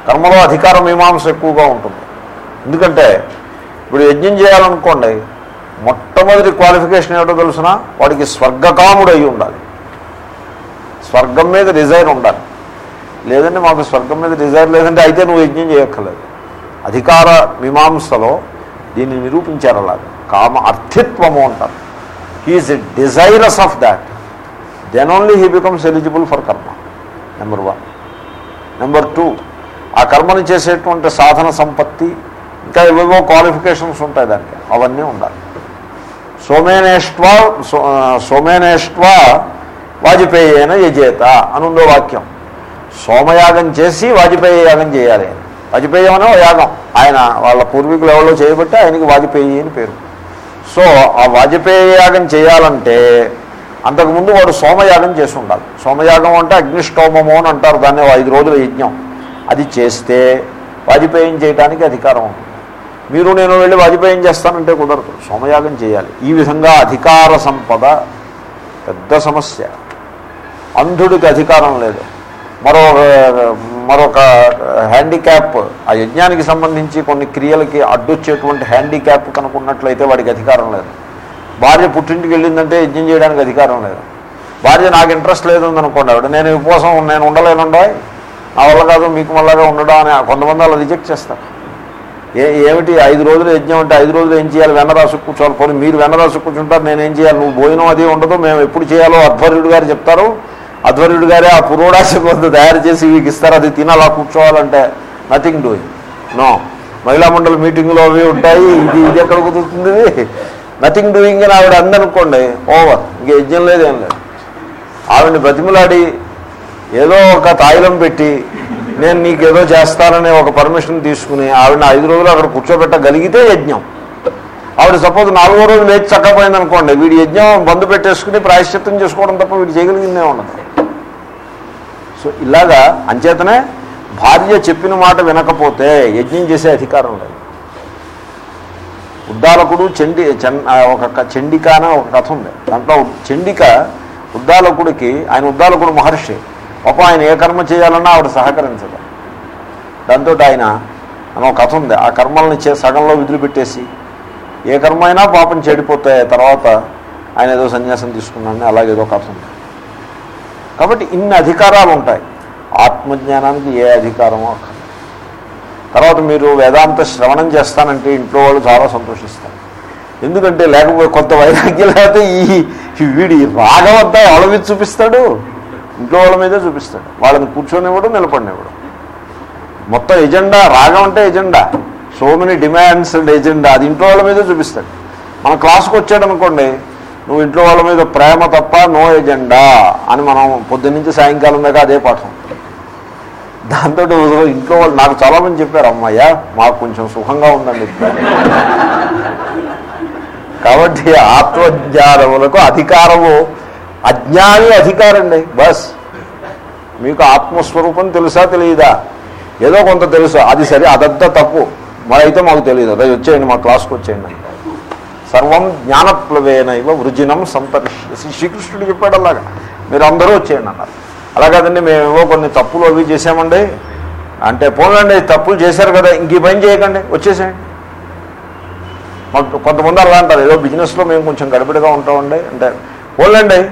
కర్మలో అధికార మీమాంస ఎక్కువగా ఉంటుంది. ఎందుకంటే ఇప్పుడు యజ్ఞం చేయాలనుకోండి మొట్టమొదటి క్వాలిఫికేషన్ ఏమిటో తెలిసిన? వాడికి స్వర్గకాముడు అయి ఉండాలి. స్వర్గం మీద డిజైర్ ఉండాలి. లేదంటే మాకు స్వర్గం మీద డిజైర్ లేదంటే అయితే నువ్వు యజ్ఞం చేయక్కర్లేదు. అధికార మీమాంసలో దీన్ని నిరూపించారు అలాగే. కామ అర్థిత్వము అంటారు. He is desirous of that then only he becomes eligible for karma number one number two ఆ కర్మను చేసేటువంటి సాధన సంపత్తి ఇంకా ఏవేవో క్వాలిఫికేషన్స్ ఉంటాయి దానికి. అవన్నీ ఉండాలి. సోమేనేష్వా సో- సోమేనేష్ట్వ వాజపేయేన యజేత అనుందో వాక్యం. సోమయాగం చేసి వాజపేయ యాగం చేయాలి. వాజపేయి అనే యాగం. ఆయన వాళ్ళ పూర్వీకులు ఎవరో చేయబట్టి ఆయనకి వాజపేయి అని పేరు. సో ఆ వాజపేయ యాగం చేయాలంటే అంతకుముందు వాడు సోమయాగం చేసి ఉండాలి. సోమయాగం అంటే అగ్నిష్టోమము అని అంటారు దాన్ని ఓ ఐదు రోజుల యజ్ఞం. అది చేస్తే వాజపేయం చేయడానికి అధికారం ఉంటుంది. మీరు నేను వెళ్ళి వాజపేయం చేస్తానంటే కుదరదు. సోమయాగం చేయాలి. ఈ విధంగా అధికార సంపద పెద్ద సమస్య. అంధుడికి అధికారం లేదు. మరో మరొక హ్యాండిక్యాప్ ఆ యజ్ఞానికి సంబంధించి కొన్ని క్రియలకి అడ్డొచ్చేటువంటి హ్యాండిక్యాప్ కనుకున్నట్లయితే వాడికి అధికారం లేదు. భార్య పుట్టింటికి వెళ్ళిందంటే యజ్ఞం చేయడానికి అధికారం లేదు. భార్య నాకు ఇంట్రెస్ట్ లేదు అనుకోండి ఆవిడ నేను ఉపవాసం నేను ఉండలేనుండా నా వల్ల కాదు మీకు మళ్ళాగా ఉండడం అని కొంతమంది అలా రిజెక్ట్ చేస్తారు. ఏ ఏమిటి ఐదు రోజులు యజ్ఞం అంటే ఐదు రోజులు ఏం చేయాలి? వెన్న రాసు కూర్చోవాలి. పోనీ మీరు వెన్న రాసు కూర్చుంటారు నేనేం చేయాలి? నువ్వు భోజనం అది ఉండదు మేము ఎప్పుడు చేయాలో అధ్వర్యుడు గారు చెప్తారు. అధ్వర్యుడు గారే ఆ పురోడాశ కొంత తయారు చేసి వీకి ఇస్తారు అది తినాలా కూర్చోవాలంటే నథింగ్ డూయింగ్ నో మహిళా మండలి మీటింగ్లో అవి ఉంటాయి ఇది ఇది ఎక్కడ కుదురుతుంది? నథింగ్ డూయింగ్ అని ఆవిడ అందనుకోండి ఓవర్ ఇంక యజ్ఞం లేదు ఏం లేదు. ఆవిడని బ్రతిమలాడి ఏదో ఒక తాయిలం పెట్టి నేను నీకు ఏదో చేస్తానని ఒక పర్మిషన్ తీసుకుని ఆవిడని ఐదు రోజులు అక్కడ కూర్చోబెట్టగలిగితే యజ్ఞం. ఆవిడ సపోజ్ నాలుగో రోజు లేచి చక్కపోయింది అనుకోండి వీడి యజ్ఞం బంధు పెట్టేసుకుని ప్రాయశ్చిత్తం చేసుకోవడం తప్ప వీడు చేయగలిగిందే ఉండదు. సో ఇలాగా అంచేతనే భార్య చెప్పిన మాట వినకపోతే యజ్ఞం చేసే అధికారం లేదు. ఉద్దాలకుడు చండి ఒక చండిక అనే ఒక కథ ఉంది. దాంట్లో చండిక ఉద్దాలకుడికి ఆయన ఉద్దాలకుడు మహర్షి పాప ఆయన ఏ కర్మ చేయాలన్నా ఆవిడ సహకరించదు. దాంతో ఆయన అని ఒక కథ ఉంది. ఆ కర్మల్ని సగంలో సగంలో పెట్టేసి ఏ కర్మ అయినా పాపం చెడిపోతే తర్వాత ఆయన ఏదో సన్యాసం తీసుకున్నాడని అలాగేదో కథ ఉంది. కాబట్టి ఇన్ని అధికారాలు ఉంటాయి. ఆత్మజ్ఞానానికి ఏ అధికారమో తర్వాత మీరు వేదాంత శ్రవణం చేస్తానంటే ఇంట్లో వాళ్ళు చాలా సంతోషిస్తారు. ఎందుకంటే లేకపోతే కొంత వైరాగ్యం లేకపోతే ఈ ఈ వీడి రాగం అంతా వాళ్ళ మీద చూపిస్తాడు. ఇంట్లో వాళ్ళ మీదే చూపిస్తాడు. వాళ్ళని కూర్చొనివ్వడం నిలబడినివ్వడం. మొత్తం ఎజెండా రాగం అంటే agenda. So many demands and agenda అది ఇంట్లో వాళ్ళ మీద చూపిస్తాడు. మన క్లాస్కి వచ్చాడు అనుకోండి నువ్వు ఇంట్లో వాళ్ళ మీద ప్రేమ తప్ప నో ఎజెండా అని మనం పొద్దున్నుంచి సాయంకాలం దాకా అదే పాఠం. దాంతో ఇంట్లో వాళ్ళు నాకు చాలామంది చెప్పారు అమ్మయ్య మాకు కొంచెం సుఖంగా ఉందండి. కాబట్టి ఆత్మజ్ఞానములకు అధికారము అజ్ఞాని అధికారండి బస్. మీకు ఆత్మస్వరూపం తెలుసా తెలియదా? ఏదో కొంత తెలుసు అది సరే అదంతా తప్పు. మరైతే మాకు తెలియదు అదే వచ్చేయండి మా క్లాస్కి వచ్చేయండి. అని. సర్వం జ్ఞానప్లవేనైవ వృజినం సంతరిష్యసి శ్రీకృష్ణుడు చెప్పాడు అలాగా. మీరు అందరూ వచ్చేయండి అన్నారు. అలా కాదండి మేమేవో కొన్ని తప్పులు అవి చేసామండి. అంటే పోలండి తప్పులు చేశారు కదా ఇంక ఈ పని చేయకండి వచ్చేసేయండి. మాకు కొంతమంది అలా అంటారు. ఏదో బిజినెస్లో మేము కొంచెం గడిబిడిగా ఉంటామండి. అంటే పోలండి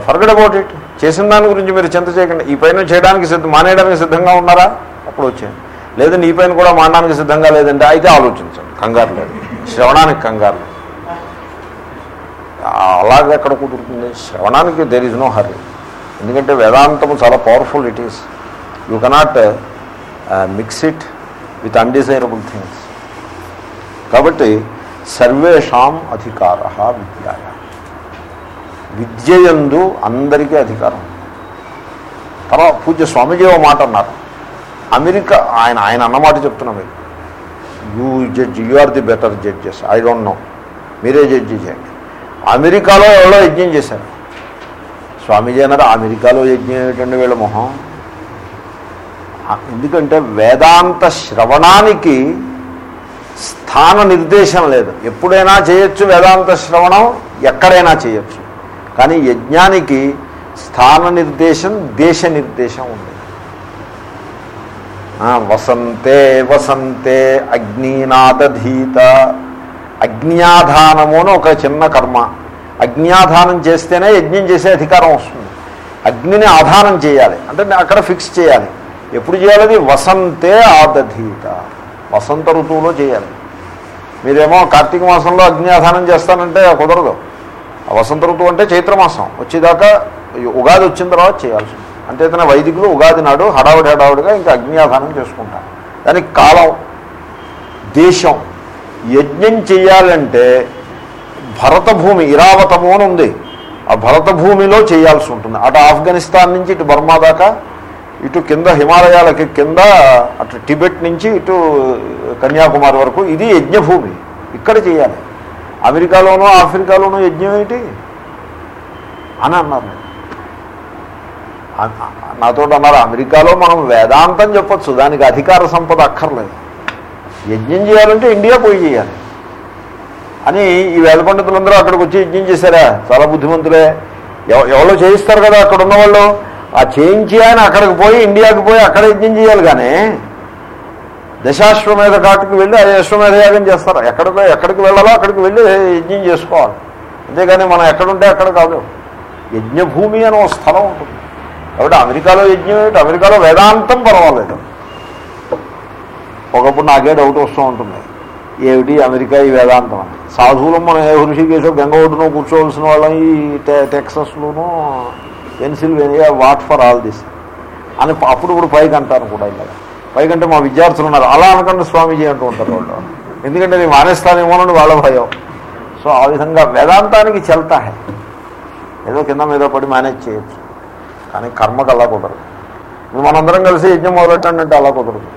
ఫర్గడ్ అబౌట్ ఇట్ చేసిన దాని గురించి మీరు చింత చేయకండి. ఈ పైన చేయడానికి సిద్ధం మానేయడానికి సిద్ధంగా ఉన్నారా? అప్పుడు వచ్చేయండి. లేదంటే నీ పైన కూడా మానడానికి సిద్ధంగా లేదంటే అయితే ఆలోచించండి. కంగారు లేదు. శ్రవణానికి కంగారు లేదు. అలాగే ఎక్కడ కుదురుతుంది? శ్రవణానికి దెర్ ఇస్ నో హరీ ఎందుకంటే వేదాంతము చాలా powerful it is you cannot mix it with undesirable things కాబట్టి సర్వేషాం అధికార విద్యాయ. విద్యయందు అందరికీ అధికారం. తర్వాత పూజ్య స్వామిజీ ఓ మాట అన్నారు. అమెరికా ఆయన ఆయన అన్నమాట చెప్తున్నా మీరు you judge you are the better judges I don't know మీరే జడ్జి చేయండి. అమెరికాలో ఎవరో యజ్ఞం చేశారు. స్వామీజీ అన్నారు అమెరికాలో యజ్ఞం ఏమిటండి వీళ్ళ మొహం? ఎందుకంటే వేదాంత శ్రవణానికి స్థాన నిర్దేశం లేదు. ఎప్పుడైనా చేయొచ్చు వేదాంత శ్రవణం ఎక్కడైనా చేయొచ్చు. కానీ యజ్ఞానికి స్థాన నిర్దేశం దేశ నిర్దేశం ఉంది. వసంతే వసంతే అగ్నినాదధీత. అగ్నియాధానము అని ఒక చిన్న కర్మ. అగ్నియాధానం చేస్తేనే యజ్ఞం చేసే అధికారం వస్తుంది. అగ్నిని ఆధానం చేయాలి. అంటే అక్కడ ఫిక్స్ చేయాలి. ఎప్పుడు చేయాలి అది? వసంతే ఆదధీత. వసంత ఋతువులో చేయాలి. మీరేమో కార్తీక మాసంలో అగ్నియాధానం చేస్తానంటే కుదరదు. వసంత ఋతువు అంటే చైత్రమాసం వచ్చేదాకా ఉగాది వచ్చిన తర్వాత చేయాల్సి అంటే తన వైదికులు ఉగాది నాడు హడావుడి హడావుడిగా ఇంకా అగ్నియాధానం చేసుకుంటారు దానికి కాలం దేశం యజ్ఞం చేయాలంటే భరతభూమి ఇరావతము అని ఉంది. ఆ భరతభూమిలో చేయాల్సి ఉంటుంది. అటు ఆఫ్ఘనిస్తాన్ నుంచి ఇటు బర్మా దాకా ఇటు కింద హిమాలయాలకి కింద అటు టిబెట్ నుంచి ఇటు కన్యాకుమారి వరకు ఇది యజ్ఞభూమి. ఇక్కడ చేయాలి. అమెరికాలోనూ ఆఫ్రికాలోనూ యజ్ఞం ఏంటి? అని అన్నారు. నాతో అన్నారు అమెరికాలో మనం వేదాంతం చెప్పొచ్చు దానికి అధికార సంపద అక్కర్లేదు. యజ్ఞం చేయాలంటే ఇండియా పోయి చేయాలి. అని ఈ వేద పండితులందరూ అక్కడికి వచ్చి యజ్ఞం చేశారా? చాలా బుద్ధిమంతులే. ఎవరో చేయిస్తారు కదా అక్కడ ఉన్నవాళ్ళు ఆ చేయించి ఆయన అక్కడికి పోయి ఇండియాకి పోయి అక్కడ యజ్ఞం చేయాలి కానీ దశాశ్వమేధ ఘాటుకు వెళ్ళి ఆ అశ్వమేధ యాగం చేస్తారు? ఎక్కడికి ఎక్కడికి వెళ్ళాలో అక్కడికి వెళ్ళి యజ్ఞం చేసుకోవాలి. అంతేగాని మనం ఎక్కడుంటే అక్కడ కాదు. యజ్ఞభూమి అని ఒక స్థలం ఉంటుంది. కాబట్టి అమెరికాలో యజ్ఞం ఏమిటి? అమెరికాలో వేదాంతం పర్వాలేదు. ఒకప్పుడు నాకే డౌట్ వస్తూ ఉంటుంది. ఏమిటి అమెరికా ఈ వేదాంతం అని? సాధువులం మనం ఏ హృషికేశో గంగ ఒడ్డునో కూర్చోవలసిన వాళ్ళం ఈ టె- టెక్సస్లోనూ Pennsylvania what for all this అని అప్పుడు ఇప్పుడు పైకి అంటారు కూడా ఇలాగ పైకంటే మా విద్యార్థులు ఉన్నారు. అలా అనకుండా స్వామీజీ అంటూ ఉంటారు వాళ్ళు. ఎందుకంటే నేను మానేస్తానేమోనని వాళ్ళ భయం. సో ఆ విధంగా వేదాంతానికి చెల్తా ఏదో కింద మీద పడి మేనేజ్ చేయొచ్చు. కానీ కర్మకు అలా కుదరదు. ఇప్పుడు మనందరం కలిసి యజ్ఞం మొదలెట్టండి అంటే అలా కుదరదు.